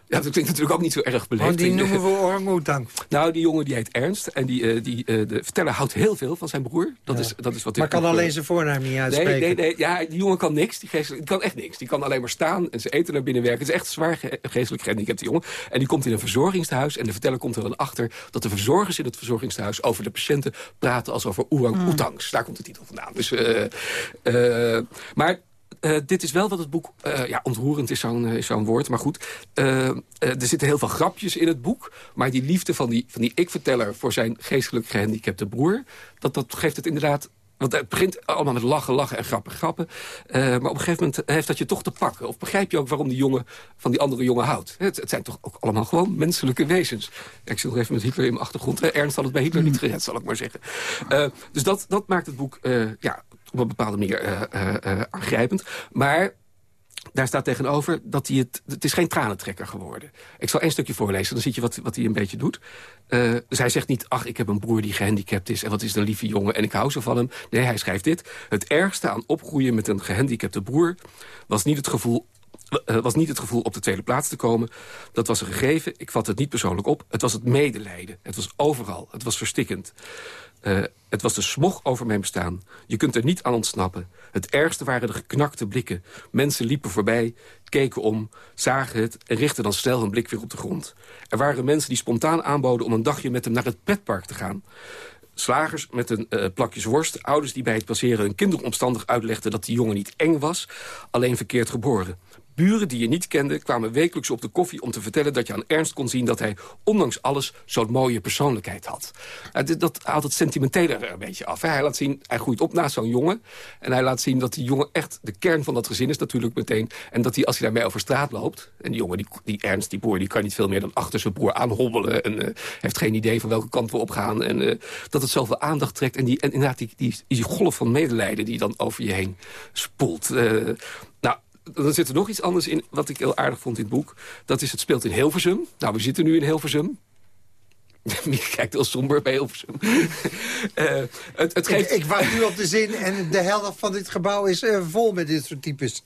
Ja, dat klinkt natuurlijk ook niet zo erg beleefd. Want die noemen we orang *laughs* Nou, die jongen die heet Ernst. En die, uh, die, uh, de verteller houdt heel veel van zijn broer. Dat, is, dat is wat maar kan alleen zijn voornaam niet uitspreken? Nee, nee, nee. Ja, die jongen kan niks. Die, die kan echt niks. Die kan alleen maar staan en zijn eten naar binnen werken. Het is echt zwaar ge geestelijk gehandicapte jongen. En die komt in een verzorgingshuis. En de verteller komt er dan achter dat de verzorgers in het verzorgingshuis... over de patiënten praten als over orang-oetangs. Mm. Daar komt de titel vandaan. Dus, uh, maar uh, dit is wel wat het boek... Uh, ja, ontroerend is zo'n uh, zo woord, maar goed. er zitten heel veel grapjes in het boek. Maar die liefde van die, van die ik-verteller voor zijn geestelijk gehandicapte broer... Dat, dat geeft het inderdaad want het begint allemaal met lachen, lachen en grappen, grappen. Uh, maar op een gegeven moment heeft dat je toch te pakken. Of begrijp je ook waarom die jongen van die andere jongen houdt. Het, het zijn toch ook allemaal gewoon menselijke wezens. ik zit nog even met Hitler in mijn achtergrond. Ernst had het bij Hitler niet gered, zal ik maar zeggen. Uh, dus dat, dat maakt het boek uh, ja, op een bepaalde manier uh, aangrijpend. Maar daar staat tegenover dat hij het... Het is geen tranentrekker geworden. Ik zal één stukje voorlezen, dan zie je wat, wat hij een beetje doet. Hij zegt niet, ach, ik heb een broer die gehandicapt is... en wat is een lieve jongen en ik hou zo van hem. Nee, hij schrijft dit. Het ergste aan opgroeien met een gehandicapte broer... was niet het gevoel was niet het gevoel op de tweede plaats te komen. Dat was een gegeven, ik vat het niet persoonlijk op. Het was het medelijden. Het was overal. Het was verstikkend. Uh, het was de smog over mijn bestaan. Je kunt er niet aan ontsnappen. Het ergste waren de geknakte blikken. Mensen liepen voorbij, keken om, zagen het... en richtten dan snel hun blik weer op de grond. Er waren mensen die spontaan aanboden om een dagje met hem naar het petpark te gaan. Slagers met een uh, plakjes worst. Ouders die bij het passeren hun kinderen omstandig uitlegden... dat die jongen niet eng was, alleen verkeerd geboren. Buren die je niet kende kwamen wekelijks op de koffie om te vertellen dat je aan Ernst kon zien dat hij ondanks alles zo'n mooie persoonlijkheid had. dat haalt het sentimentele er een beetje af. Hij laat zien, hij groeit op naast zo'n jongen en hij laat zien dat die jongen echt de kern van dat gezin is natuurlijk meteen. En dat hij als hij daarmee over straat loopt, en die jongen, die, die Ernst, die broer, die kan niet veel meer dan achter zijn broer aanhobbelen en uh, heeft geen idee van welke kant we opgaan en uh, dat het zoveel aandacht trekt en, die, en inderdaad die, die, die golf van medelijden die dan over je heen spoelt. Uh, dan zit er nog iets anders in wat ik heel aardig vond in het boek. Dat is, het speelt in Hilversum. Nou, we zitten nu in Hilversum. *laughs* Je kijkt heel somber bij Hilversum. uh, *laughs* het, het geeft... ik, ik wacht nu op de zin en de helft van dit gebouw is uh, vol met dit soort types.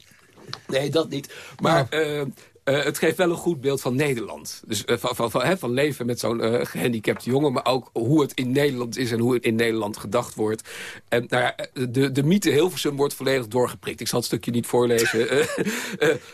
Nee, dat niet. Maar nou. uh, Uh, het geeft wel een goed beeld van Nederland. Dus uh, van, van, van, hè, van, leven met zo'n uh, gehandicapt jongen... maar ook hoe het in Nederland is en hoe het in Nederland gedacht wordt. En nou ja, de, de mythe Hilversum wordt volledig doorgeprikt. Ik zal het stukje niet voorlezen. *laughs*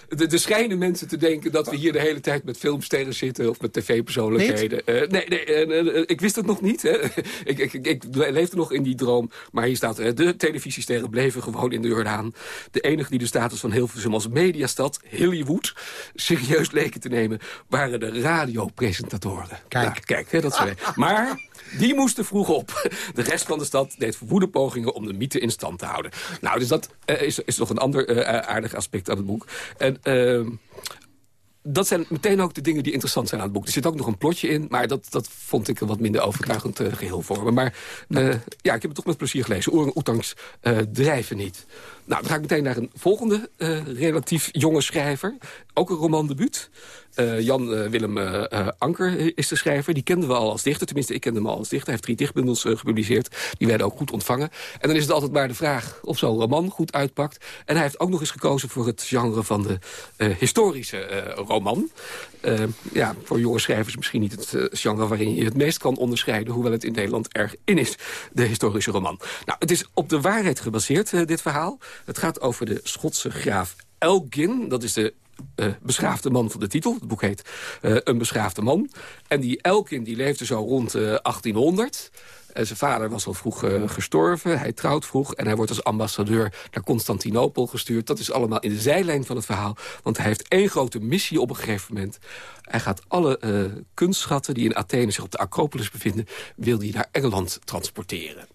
er schijnen mensen te denken dat we hier de hele tijd met filmsterren zitten... of met tv-persoonlijkheden. nee, nee ik wist het nog niet. Hè. *laughs* ik, ik, ik, leefde nog in die droom. Maar hier staat, de televisiesterren bleven gewoon in de Jordaan. De enige die de status van Hilversum als mediastad, Hollywood serieus leken te nemen... waren de radiopresentatoren. Kijk. kijk, hè, dat zijn *laughs* Maar die moesten vroeg op. De rest van de stad deed verwoede pogingen om de mythe in stand te houden. Nou, dus dat uh, is, is nog een ander uh, aardig aspect aan het boek. En... Uh, dat zijn meteen ook de dingen die interessant zijn aan het boek. Er zit ook nog een plotje in, maar dat, dat vond ik een wat minder overtuigend uh, geheel voor me. Maar uh, ja, ik heb het toch met plezier gelezen. Orang-oetangs uh, drijven niet. Nou, dan ga ik meteen naar een volgende relatief jonge schrijver. Ook een romandebuut. Uh, Jan uh, Willem uh, Anker is de schrijver. Die kenden we al als dichter. Tenminste, ik kende hem al als dichter. Hij heeft drie dichtbundels gepubliceerd. Die werden ook goed ontvangen. En dan is het altijd maar de vraag of zo'n roman goed uitpakt. En hij heeft ook nog eens gekozen voor het genre van de historische roman. ja, voor jonge schrijvers misschien niet het genre waarin je het meest kan onderscheiden. Hoewel het in Nederland erg in is, de historische roman. Nou, het is op de waarheid gebaseerd, dit verhaal. Het gaat over de Schotse graaf Elgin. Dat is de uh, beschaafde man van de titel. Het boek heet uh, Een beschaafde man. En die Elkin die leefde zo rond uh, 1800. En zijn vader was al vroeg gestorven. Hij trouwt vroeg en hij wordt als ambassadeur naar Constantinopel gestuurd. Dat is allemaal in de zijlijn van het verhaal. Want hij heeft één grote missie op een gegeven moment. Hij gaat alle kunstschatten die in Athene zich op de Acropolis bevinden... wil hij naar Engeland transporteren.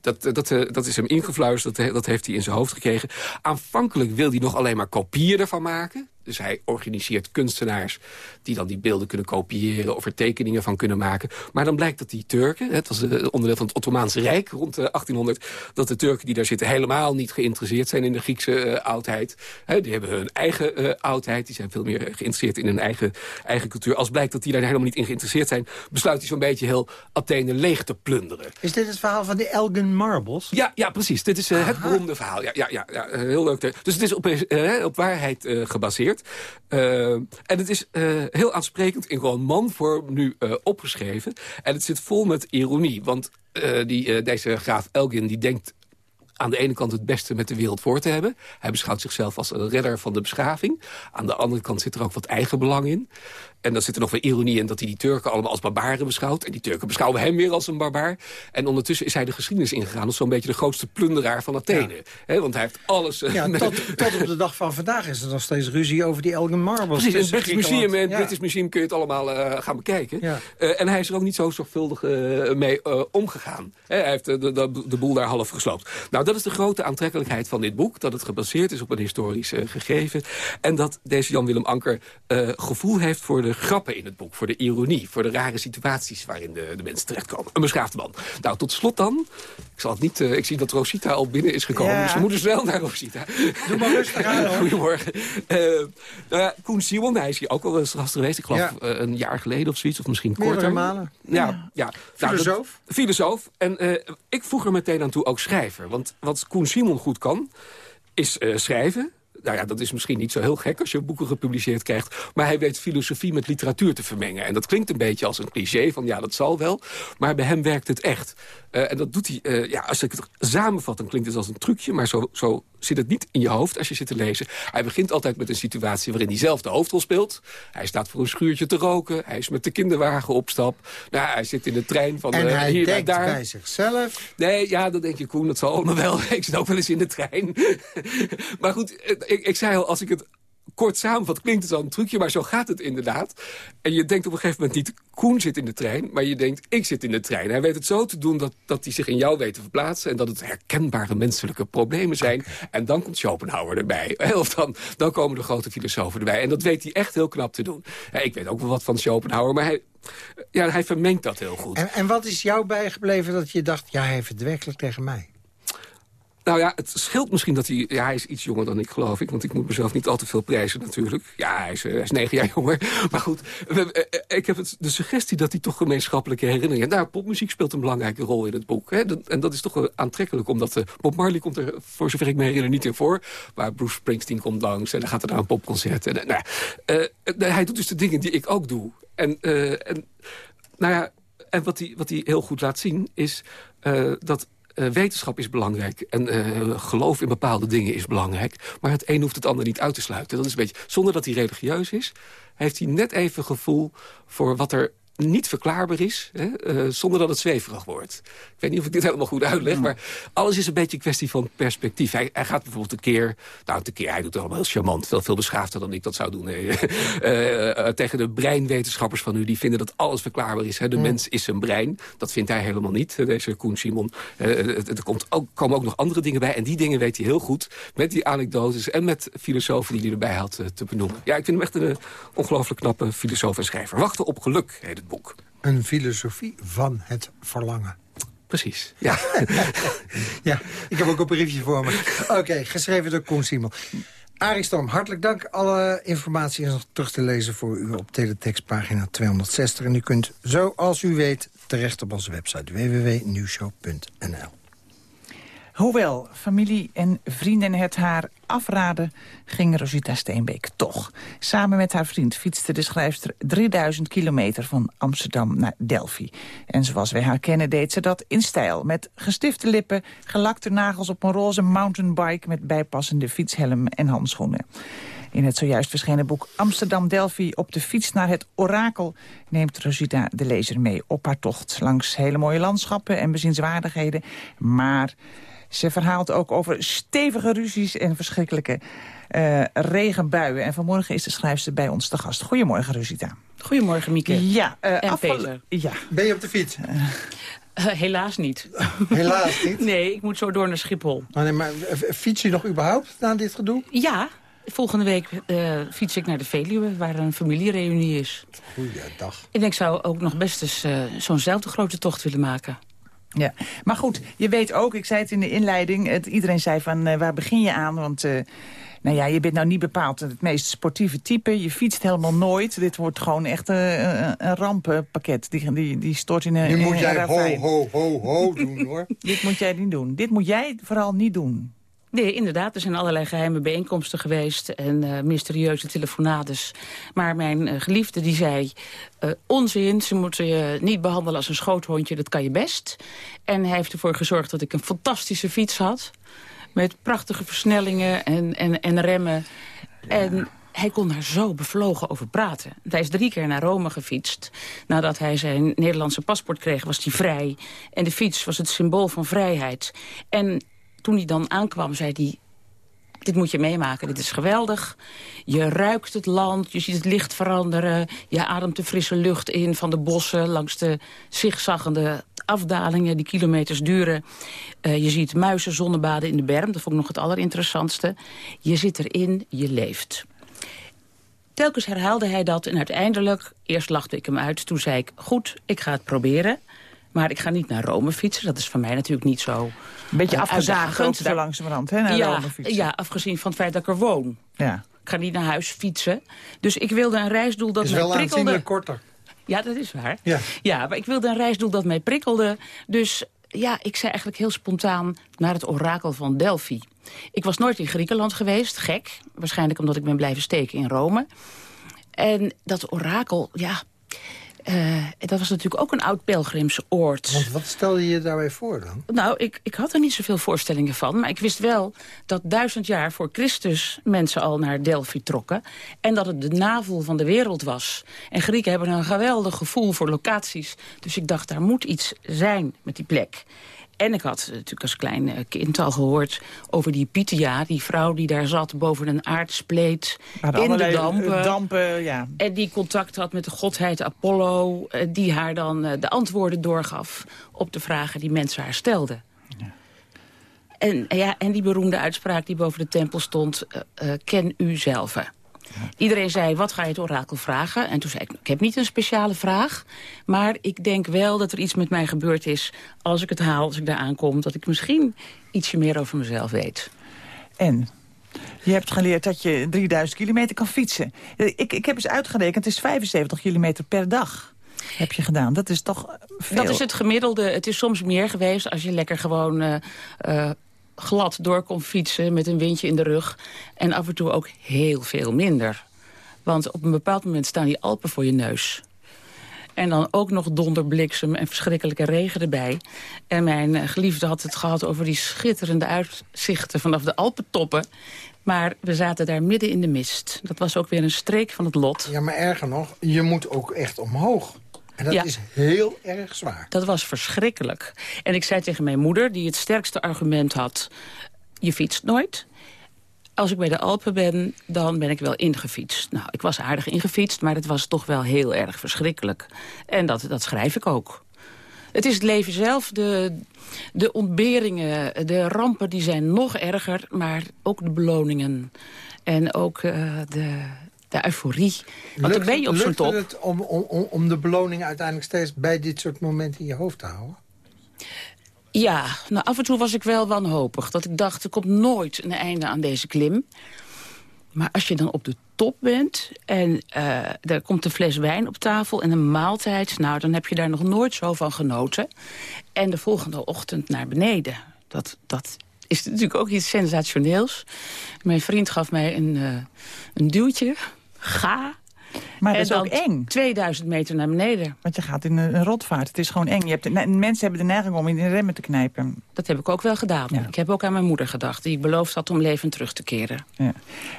Dat, dat, dat is hem ingefluisterd, dat heeft hij in zijn hoofd gekregen. Aanvankelijk wil hij nog alleen maar kopieën ervan maken. Dus hij organiseert kunstenaars die dan die beelden kunnen kopiëren... of er tekeningen van kunnen maken. Maar dan blijkt dat die Turken, het was onderdeel van het Ottomaanse Rijk rond 1800... dat de Turken die daar zitten helemaal niet geïnteresseerd zijn in de Griekse uh, oudheid. die hebben hun eigen uh, oudheid, die zijn veel meer geïnteresseerd in hun eigen, eigen cultuur. Als blijkt dat die daar helemaal niet in geïnteresseerd zijn... besluit hij zo'n beetje heel Athene leeg te plunderen. Is dit het verhaal van de Elgin Marbles? Ja, ja precies. Dit is uh, het beroemde verhaal. Ja, ja, ja, ja, heel leuk. Dus het is op, op waarheid gebaseerd. Uh, en het is uh, heel aansprekend in gewoon manvorm nu uh, opgeschreven. En het zit vol met ironie. Want die, deze graaf Elgin die denkt aan de ene kant het beste met de wereld voor te hebben. Hij beschouwt zichzelf als een redder van de beschaving. Aan de andere kant zit er ook wat eigen belang in. En dan zit er nog weer ironie in dat hij die Turken allemaal als barbaren beschouwt. En die Turken beschouwen hem weer als een barbaar. En ondertussen is hij de geschiedenis ingegaan als zo'n beetje de grootste plunderaar van Athene. Ja. want hij heeft alles... Eh, ja, *laughs* tot, tot, op de dag van vandaag is er nog steeds ruzie over die Elgin Marbles. Precies, in het British Museum, en ja. British Museum kun je het allemaal uh, gaan bekijken. Ja. Uh, en hij is er ook niet zo zorgvuldig mee omgegaan. hij heeft de, de, de, boel daar half gesloopt. Nou, dat is de grote aantrekkelijkheid van dit boek. Dat het gebaseerd is op een historisch gegeven. En dat deze Jan-Willem Anker gevoel heeft voor de grappen in het boek. Voor de ironie, voor de rare situaties waarin de, de mensen terechtkomen. Een beschaafde man. Nou, tot slot dan. Ik, zal het niet, uh, ik zie dat Rosita al binnen is gekomen. Ja. Dus we moeten snel naar Rosita. Doe maar rustig aan. *laughs* Goedemorgen. Uh, uh, Koen Simon, hij is hier ook al eens gast geweest. Ik geloof ja. een jaar geleden of zoiets. Of misschien Meerdere korter. malen. Ja, ja. Nou, filosoof. Dat, filosoof. En ik voeg er meteen aan toe ook schrijver. Want wat Koen Simon goed kan, is schrijven nou ja, dat is misschien niet zo heel gek als je boeken gepubliceerd krijgt. Maar hij weet filosofie met literatuur te vermengen. En dat klinkt een beetje als een cliché van ja, dat zal wel. Maar bij hem werkt het echt. Uh, en dat doet hij, uh, ja, als ik het samenvat, dan klinkt het als een trucje. Maar zo, zo zit het niet in je hoofd als je zit te lezen. Hij begint altijd met een situatie waarin hij zelf de hoofdrol speelt. Hij staat voor een schuurtje te roken. Hij is met de kinderwagen op stap. Nou, hij zit in de trein van en uh, hij hier denkt naar daar. bij zichzelf. Nee, ja, dan denk je, Koen, dat zal allemaal wel. *laughs* ik zit ook wel eens in de trein. *laughs* maar goed, ik, ik zei al, als ik het kort samenvat, klinkt het al een trucje, maar zo gaat het inderdaad. En je denkt op een gegeven moment niet, Koen zit in de trein, maar je denkt, ik zit in de trein. Hij weet het zo te doen dat, dat hij zich in jou weet te verplaatsen... en dat het herkenbare menselijke problemen zijn. En dan komt Schopenhauer erbij. *laughs* Of dan, dan komen de grote filosofen erbij. En dat weet hij echt heel knap te doen. Ik weet ook wel wat van Schopenhauer, maar hij, ja, hij vermengt dat heel goed. En, en wat is jou bijgebleven dat je dacht, ja, hij heeft het werkelijk tegen mij? Nou ja, het scheelt misschien dat hij... Ja, hij is iets jonger dan ik, geloof ik. Want ik moet mezelf niet al te veel prijzen natuurlijk. Ja, hij is, uh, hij is negen jaar *laughs* jonger. Maar goed, we, uh, ik heb het, de suggestie dat hij toch gemeenschappelijke herinneringen... Nou, popmuziek speelt een belangrijke rol in het boek. Hè? En dat is toch aantrekkelijk, omdat Bob Marley komt er... voor zover ik me herinner niet in voor. Maar Bruce Springsteen komt langs en dan gaat er naar een popconcert. Nou, hij doet dus de dingen die ik ook doe. En, en nou ja, en wat hij, wat hij heel goed laat zien is dat uh, wetenschap is belangrijk en uh, geloof in bepaalde dingen is belangrijk. Maar het een hoeft het ander niet uit te sluiten. Dat is een beetje, zonder dat hij religieus is, heeft hij net even gevoel voor wat er niet verklaarbaar is, hè, uh, zonder dat het zweverig wordt. Ik weet niet of ik dit helemaal goed uitleg, maar alles is een beetje een kwestie van perspectief. Hij, hij gaat bijvoorbeeld een keer, nou een keer, hij doet het allemaal heel charmant, veel, veel beschaafder dan ik dat zou doen. Nee. uh, uh, tegen de breinwetenschappers van u, die vinden dat alles verklaarbaar is. Hè. De mens is een brein, dat vindt hij helemaal niet, deze Koen Simon. er komt ook, komen ook nog andere dingen bij en die dingen weet hij heel goed, met die anekdotes en met filosofen die hij erbij had te benoemen. Ja, ik vind hem echt een ongelooflijk knappe filosoof en schrijver. Wachten op geluk, heet het boek. Een filosofie van het verlangen. Precies, ja. *laughs* *laughs* ja, ik heb ook een briefje voor me. Oké, okay, geschreven door Koen Simon. Arie Storm, hartelijk dank. Alle informatie is nog terug te lezen voor u op teletextpagina 260. En u kunt, zoals u weet, terecht op onze website www.nieuwshow.nl. Hoewel familie en vrienden het haar afraden, ging Rosita Steenbeek toch. Samen met haar vriend fietste de schrijfster 3000 kilometer van Amsterdam naar Delphi. En zoals wij haar kennen deed ze dat in stijl. Met gestifte lippen, gelakte nagels op een roze mountainbike... met bijpassende fietshelm en handschoenen. In het zojuist verschenen boek Amsterdam-Delphi op de fiets naar het orakel... neemt Rosita de lezer mee op haar tocht langs hele mooie landschappen en bezienswaardigheden. Maar ze verhaalt ook over stevige ruzies en verschrikkelijke uh, regenbuien. En vanmorgen is de schrijfster bij ons te gast. Goedemorgen, Rosita. Goedemorgen, Mieke. Ja, uh, en Peter. Ja. Ben je op de fiets? Uh, helaas niet. *laughs* helaas niet? Nee, ik moet zo door naar Schiphol. Oh nee, maar fiets je nog überhaupt na dit gedoe? Ja, volgende week uh, fiets ik naar de Veluwe, waar een familiereunie is. Goeiedag. En ik zou ook nog best eens uh, zo'nzelfde grote tocht willen maken. Ja, maar goed, je weet ook, ik zei het in de inleiding... Het, iedereen zei van, uh, waar begin je aan? Want... Uh, nou ja, je bent nou niet bepaald het meest sportieve type. Je fietst helemaal nooit. Dit wordt gewoon echt uh, een rampenpakket. Die, die, die stort in een Nu moet jij ho, ho, ho, ho doen, hoor. *laughs* Dit moet jij niet doen. Dit moet jij vooral niet doen. Nee, inderdaad. Er zijn allerlei geheime bijeenkomsten geweest en uh, mysterieuze telefonades. Maar mijn uh, geliefde die zei, uh, onzin, ze moeten je niet behandelen als een schoothondje, dat kan je best. En hij heeft ervoor gezorgd dat ik een fantastische fiets had. Met prachtige versnellingen en, en, en remmen. Ja. En hij kon daar zo bevlogen over praten. Hij is drie keer naar Rome gefietst. Nadat hij zijn Nederlandse paspoort kreeg, was hij vrij. En de fiets was het symbool van vrijheid. En toen hij dan aankwam, zei hij... Dit moet je meemaken, dit is geweldig. Je ruikt het land, je ziet het licht veranderen. Je ademt de frisse lucht in van de bossen... langs de zigzaggende afdalingen die kilometers duren. Uh, je ziet muizen zonnebaden in de berm, dat vond ik nog het allerinteressantste. Je zit erin, je leeft. Telkens herhaalde hij dat en uiteindelijk... eerst lachte ik hem uit, toen zei ik... goed, ik ga het proberen... Maar ik ga niet naar Rome fietsen. Dat is voor mij natuurlijk niet zo... Een beetje uh, afgezaagd zo langzamerhand, hè, naar ja, Rome fietsen. Ja, afgezien van het feit dat ik er woon. Ja. Ik ga niet naar huis fietsen. Dus ik wilde een reisdoel dat is wel prikkelde. aanzienlijk korter. Ja, dat is waar. Ja. ja, maar ik wilde een reisdoel dat mij prikkelde. Dus ja, ik zei eigenlijk heel spontaan naar het orakel van Delphi. Ik was nooit in Griekenland geweest, gek. Waarschijnlijk omdat ik ben blijven steken in Rome. En dat orakel, ja... Uh, dat was natuurlijk ook een oud pelgrimsoord. Want wat stelde je je daarbij voor dan? Nou, ik, ik had er niet zoveel voorstellingen van. Maar ik wist wel dat duizend jaar voor Christus mensen al naar Delphi trokken. En dat het de navel van de wereld was. En Grieken hebben een geweldig gevoel voor locaties. Dus ik dacht, daar moet iets zijn met die plek. En ik had natuurlijk als klein kind al gehoord over die Pythia. Die vrouw die daar zat boven een aardspleet in de dampen. dampen ja. En die contact had met de godheid Apollo. Die haar dan de antwoorden doorgaf op de vragen die mensen haar stelden. Ja. En, ja, en die beroemde uitspraak die boven de tempel stond. Uh, ken u zelf. Iedereen zei, wat ga je het orakel vragen? En toen zei ik, ik heb niet een speciale vraag. Maar ik denk wel dat er iets met mij gebeurd is... als ik het haal, als ik daar aankom... dat ik misschien ietsje meer over mezelf weet. En? Je hebt geleerd dat je 3000 kilometer kan fietsen. Ik, ik heb eens uitgerekend, het is 75 kilometer per dag heb je gedaan. Dat is toch veel. Dat is het gemiddelde. Het is soms meer geweest als je lekker gewoon uh, uh, glad door kon fietsen... met een windje in de rug. En af en toe ook heel veel minder. Want op een bepaald moment staan die Alpen voor je neus. En dan ook nog donderbliksem en verschrikkelijke regen erbij. En mijn eh, geliefde had het gehad over die schitterende uitzichten vanaf de Alpentoppen. Maar we zaten daar midden in de mist. Dat was ook weer een streek van het lot. Ja, maar erger nog, je moet ook echt omhoog. En dat is heel erg zwaar. Dat was verschrikkelijk. En ik zei tegen mijn moeder, die het sterkste argument had... je fietst nooit. Als ik bij de Alpen ben, dan ben ik wel ingefietst. Nou, ik was aardig ingefietst, maar het was toch wel heel erg verschrikkelijk. En dat, dat schrijf ik ook. Het is het leven zelf, de, de ontberingen, de rampen die zijn nog erger... maar ook de beloningen en ook uh, de, de euforie. Want dan ben je op zo'n top. het om, om, om de beloning uiteindelijk steeds bij dit soort momenten in je hoofd te houden? Ja, nou af en toe was ik wel wanhopig. Dat ik dacht, er komt nooit een einde aan deze klim. Maar als je dan op de top bent en uh, er komt een fles wijn op tafel en een maaltijd... nou, dan heb je daar nog nooit zo van genoten. En de volgende ochtend naar beneden. Dat, dat is natuurlijk ook iets sensationeels. Mijn vriend gaf mij een, uh, een duwtje ga. Maar dat is ook eng. 2000 meter naar beneden. Want je gaat in een, rotvaart. Het is gewoon eng. Je hebt de, mensen hebben de neiging om in de remmen te knijpen. Dat heb ik ook wel gedaan. Ik heb ook aan mijn moeder gedacht. Die beloofd had om levend terug te keren. Ja.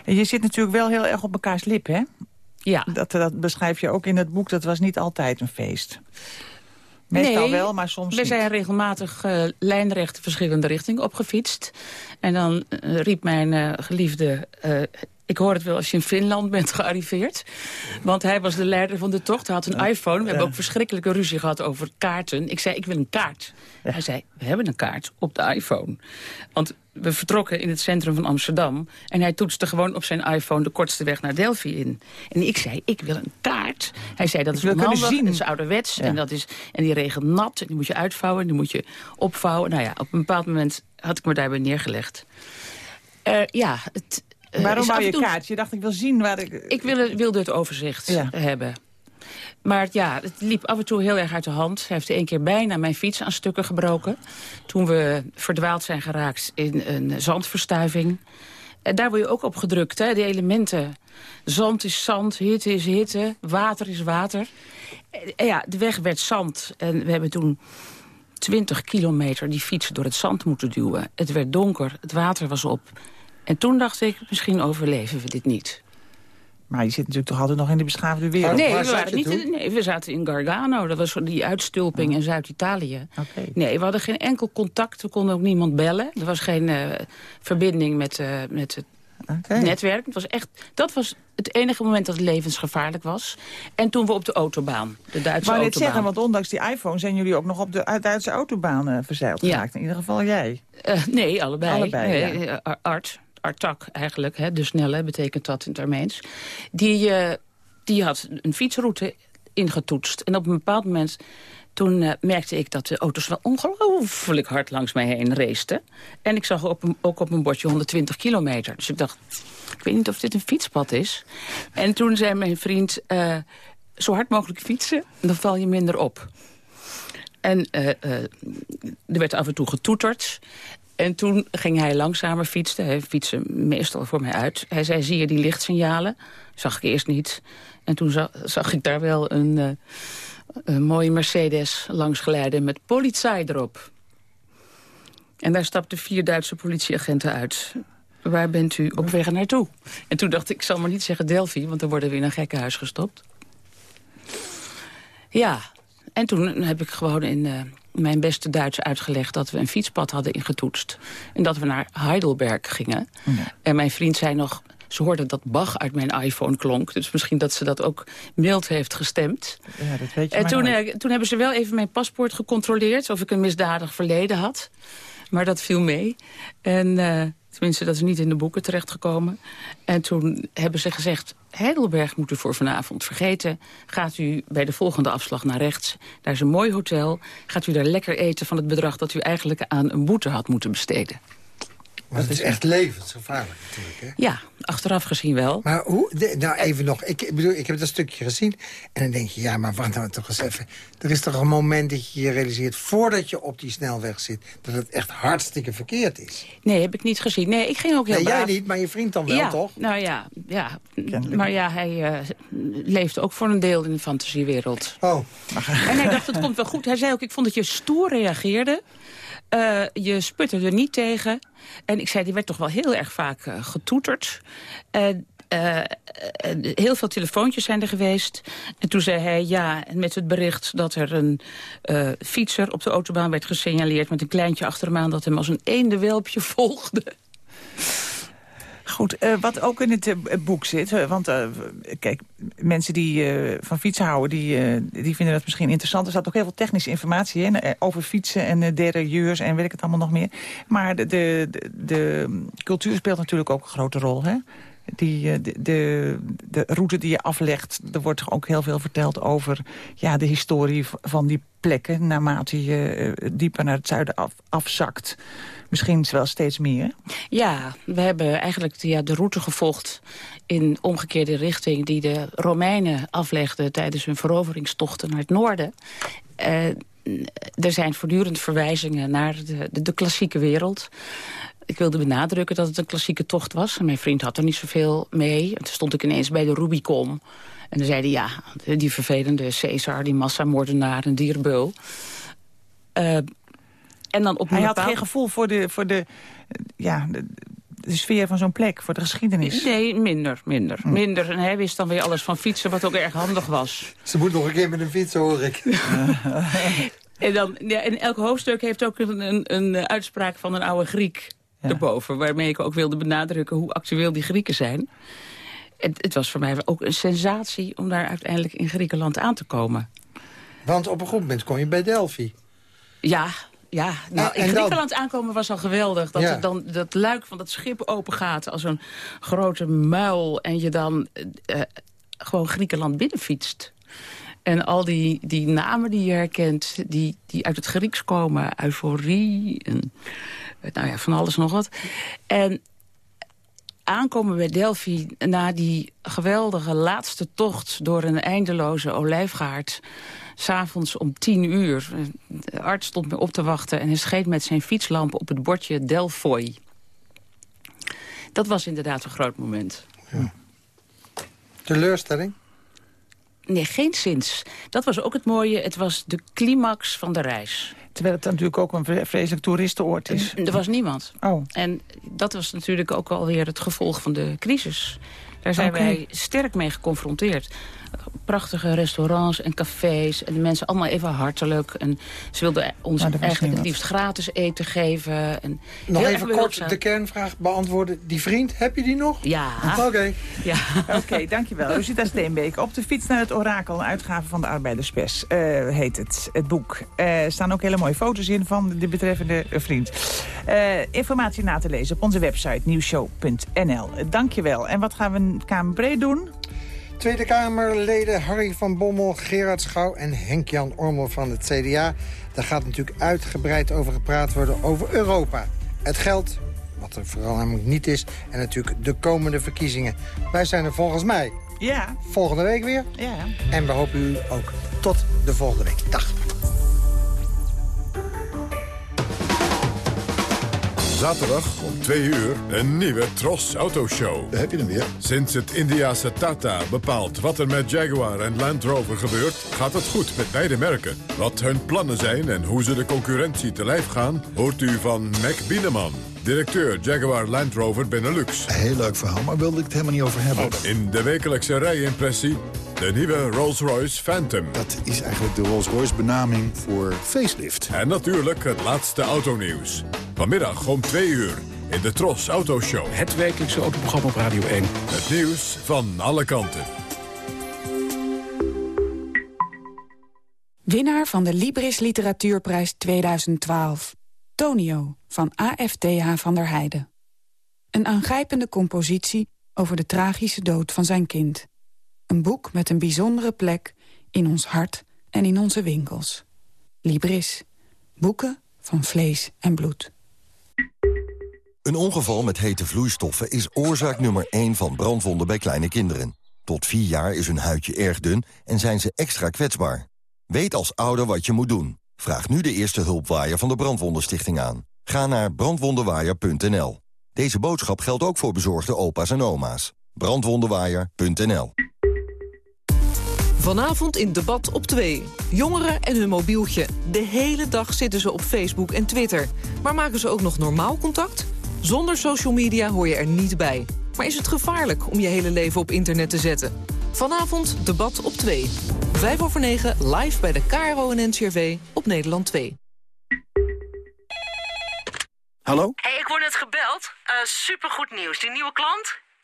En je zit natuurlijk wel heel erg op elkaars lip, hè? Ja. Dat, dat beschrijf je ook in het boek. Dat was niet altijd een feest. Meestal nee, wel, maar soms we zijn regelmatig uh, lijnrecht verschillende richtingen opgefietst. En dan uh, riep mijn uh, geliefde ik hoor het wel als je in Finland bent gearriveerd. Want hij was de leider van de tocht. Hij had een iPhone. We hebben ook verschrikkelijke ruzie gehad over kaarten. Ik zei, ik wil een kaart. Hij zei, we hebben een kaart op de iPhone. Want we vertrokken in het centrum van Amsterdam. En hij toetste gewoon op zijn iPhone de kortste weg naar Delphi in. En ik zei, ik wil een kaart. Hij zei, dat is onhandig, zien. dat is ouderwets. En, dat is, en die regelt nat. En die moet je uitvouwen, die moet je opvouwen. Nou ja, op een bepaald moment had ik me daarbij neergelegd. Uh, ja, het, Waarom wou je kaart? Je dacht, ik wil zien waar ik... Ik wilde, wilde het overzicht hebben. Maar ja, het liep af en toe heel erg uit de hand. Hij heeft één keer bijna mijn fiets aan stukken gebroken. Toen we verdwaald zijn geraakt in een zandverstuiving. En daar word je ook op gedrukt, hè? de elementen. Zand is zand, hitte is hitte, water is water. En ja, de weg werd zand. En we hebben toen 20 kilometer die fiets door het zand moeten duwen. Het werd donker, het water was op. En toen dacht ik, misschien overleven we dit niet. Maar je zit natuurlijk toch altijd nog in de beschaafde wereld? Nee, we, waren niet in, nee we zaten in Gargano. Dat was die uitstulping oh. in Zuid-Italië. Okay. Nee, we hadden geen enkel contact. We konden ook niemand bellen. Er was geen uh, verbinding met, uh, met het okay. netwerk. Het was echt, dat was het enige moment dat het levensgevaarlijk was. En toen we op de autobaan, de Duitse maar autobaan. zeggen, want ondanks die iPhone zijn jullie ook nog op de Duitse autobaan uh, verzeild geraakt. In ieder geval jij. nee, allebei. allebei nee, ja. Art. Artak eigenlijk, hè, de snelle betekent dat in het Armeens. Die, uh, die had een fietsroute ingetoetst. En op een bepaald moment toen uh, merkte ik dat de auto's wel ongelooflijk hard langs mij heen raceten. En ik zag op ook op een bordje 120 kilometer. Dus ik dacht, ik weet niet of dit een fietspad is. En toen zei mijn vriend, uh, zo hard mogelijk fietsen, dan val je minder op. En er werd af en toe getoeterd. En toen ging hij langzamer fietsen. Hij fietste meestal voor mij uit. Hij zei, zie je die lichtsignalen? Zag ik eerst niet. En toen zag, zag ik daar wel een, een mooie Mercedes langs met politie erop. En daar stapten vier Duitse politieagenten uit. Waar bent u op weg naartoe? En toen dacht ik, ik zal maar niet zeggen Delphi... want dan worden we in een gekkenhuis gestopt. Ja, en toen heb ik gewoon in... Uh, mijn beste Duits uitgelegd dat we een fietspad hadden ingetoetst. En dat we naar Heidelberg gingen. Ja. En mijn vriend zei nog, ze hoorde dat Bach uit mijn iPhone klonk. Dus misschien dat ze dat ook mild heeft gestemd. Ja, dat weet je en toen, uh, toen hebben ze wel even mijn paspoort gecontroleerd... of ik een misdadig verleden had. Maar dat viel mee. En uh, Tenminste, dat is niet in de boeken terechtgekomen. En toen hebben ze gezegd... Heidelberg moet u voor vanavond vergeten. Gaat u bij de volgende afslag naar rechts. Daar is een mooi hotel. Gaat u daar lekker eten van het bedrag... dat u eigenlijk aan een boete had moeten besteden. Maar het is echt levensgevaarlijk natuurlijk, hè? Ja, achteraf gezien wel. Maar hoe, de- nou even nog, ik bedoel, ik heb dat stukje gezien... en dan denk je, ja, maar wacht nou toch eens even. Er is toch een moment dat je je realiseert... voordat je op die snelweg zit, dat het echt hartstikke verkeerd is. Nee, heb ik niet gezien. Nee, ik ging ook heel Nee, jij niet, maar je vriend dan wel, ja, toch? Nou ja, ja. maar ja, hij eh, leeft ook voor een deel in de fantasiewereld. Oh. En hij dacht, het komt wel goed. Hij zei ook, ik vond dat je stoer reageerde. Eh, je sputte er niet tegen. En ik zei, die werd toch wel heel erg vaak eh, getoeterd. Eh, heel veel telefoontjes zijn er geweest. En toen zei hij, ja, met het bericht dat er een eh, fietser op de autobaan werd gesignaleerd... met een kleintje achter hem aan dat hem als een eendenwelpje *laughs* volgde. Goed, eh, wat ook in het eh, boek zit, eh, want kijk, mensen die van fietsen houden, die, die vinden dat misschien interessant. Er staat ook heel veel technische informatie in, over fietsen en derailleurs en weet ik het allemaal nog meer. Maar de, de, de, cultuur speelt natuurlijk ook een grote rol, hè? Die, de, de, de route die je aflegt, er wordt ook heel veel verteld over ja, de historie van die plekken... naarmate je dieper naar het zuiden af, afzakt. Misschien wel steeds meer. Ja, we hebben eigenlijk ja, de route gevolgd in omgekeerde richting... die de Romeinen aflegden tijdens hun veroveringstochten naar het noorden. Eh, er zijn voortdurend verwijzingen naar de, de, de klassieke wereld. Ik wilde benadrukken dat het een klassieke tocht was. Mijn vriend had er niet zoveel mee. En toen stond ik ineens bij de Rubicon. En dan zei hij, ja, die vervelende Caesar, die massamoordenaar, een dierbeul. Eh, en dan op Hij had bepaald- geen gevoel voor de, voor de, ja, de, de sfeer van zo'n plek, voor de geschiedenis. Nee, minder, minder. Minder. En hij wist dan weer alles van fietsen, wat ook erg handig was. Ze moet nog een keer met een fiets, hoor ik. *laughs* En, dan, ja, en elk hoofdstuk heeft ook een, een, een uitspraak van een oude Griek erboven. Waarmee ik ook wilde benadrukken hoe actueel die Grieken zijn. Het, het was voor mij ook een sensatie om daar uiteindelijk in Griekenland aan te komen. Want op een goed moment kom je bij Delphi. Ja, ja. Nou, in dan- Griekenland aankomen was al geweldig. Dat Ja. het dan dat luik van dat schip open gaat als een grote muil. En je dan eh, eh, gewoon Griekenland binnenfietst. En al die, die namen die je herkent, die, die uit het Grieks komen. Euforie en eh, nou ja, van alles nog wat. En aankomen bij Delphi na die geweldige laatste tocht... door een eindeloze olijfgaard. S'avonds om tien uur. De arts stond me op te wachten en hij scheet met zijn fietslamp op het bordje Delphoi. Dat was inderdaad een groot moment. Teleurstelling? Nee, geen zins. Dat was ook het mooie. Het was de climax van de reis. Terwijl het natuurlijk ook een vre- vreselijk toeristenoord is. Er was niemand. Oh. En dat was natuurlijk ook alweer het gevolg van de crisis. Daar zijn wij sterk mee geconfronteerd. Prachtige restaurants en cafés. En de mensen allemaal even hartelijk. En ze wilden ons Nou, eigenlijk het liefst gratis eten geven. En Nog even kort de kernvraag beantwoorden. Die vriend, heb je die nog? Ja. Oké. Ja. *laughs* Oké, dankjewel. Rosita Steenbeek. Op de fiets naar het orakel, een uitgave van de Arbeiderspers, eh, heet het, het boek. Er staan ook hele mooie foto's in van de betreffende eh, vriend. Eh, informatie na te lezen op onze website nieuwshow.nl. Eh, Dankjewel. En wat gaan we in Kamerbreed doen? Tweede Kamerleden Harry van Bommel, Gerard Schouw en Henk-Jan Ormel van het CDA. Daar gaat natuurlijk uitgebreid over gepraat worden over Europa. Het geld, wat er vooral namelijk niet is, en natuurlijk de komende verkiezingen. Wij zijn er volgens mij Ja. volgende week weer. Ja. En we hopen u ook tot de volgende week. Dag. Zaterdag om 2 uur een nieuwe Tros Autoshow. Daar heb je hem weer. Sinds het Indiase Tata bepaalt wat er met Jaguar en Land Rover gebeurt... gaat het goed met beide merken. Wat hun plannen zijn en hoe ze de concurrentie te lijf gaan... hoort u van Mac Bieneman, directeur Jaguar Land Rover Benelux. Heel leuk verhaal, maar wilde ik het helemaal niet over hebben. In de wekelijkse rijimpressie de nieuwe Rolls-Royce Phantom. Dat is eigenlijk de Rolls-Royce benaming voor facelift. En natuurlijk het laatste autonieuws. Vanmiddag om 2 uur in de Tros Autoshow. Het wekelijkse autoprogramma op Radio 1. Het nieuws van alle kanten. Winnaar van de Libris Literatuurprijs 2012. Tonio van AFTH van der Heijden. Een aangrijpende compositie over de tragische dood van zijn kind. Een boek met een bijzondere plek in ons hart en in onze winkels. Libris. Boeken van vlees en bloed. Een ongeval met hete vloeistoffen is oorzaak nummer 1 van brandwonden bij kleine kinderen. Tot 4 jaar is hun huidje erg dun en zijn ze extra kwetsbaar. Weet als ouder wat je moet doen. Vraag nu de eerste hulpwaaier van de Brandwondenstichting aan. Ga naar brandwondenwaaier.nl. Deze boodschap geldt ook voor bezorgde opa's en oma's. Brandwondenwaaier.nl Vanavond in debat op 2. Jongeren en hun mobieltje. De hele dag zitten ze op Facebook en Twitter. Maar maken ze ook nog normaal contact? Zonder social media hoor je er niet bij. Maar is het gevaarlijk om je hele leven op internet te zetten? Vanavond debat op 2. 5 over 9 live bij de KRO en NCRV op Nederland 2. Hallo? hey, ik word net gebeld. Uh, supergoed nieuws. Die nieuwe klant?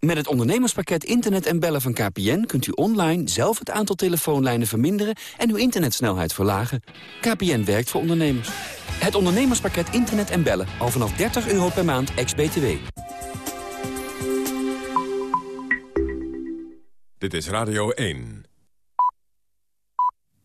Met het ondernemerspakket Internet en Bellen van KPN... kunt u online zelf het aantal telefoonlijnen verminderen... en uw internetsnelheid verlagen. KPN werkt voor ondernemers. Het ondernemerspakket Internet en Bellen. Al vanaf 30 euro per maand, ex-BTW. Dit is Radio 1.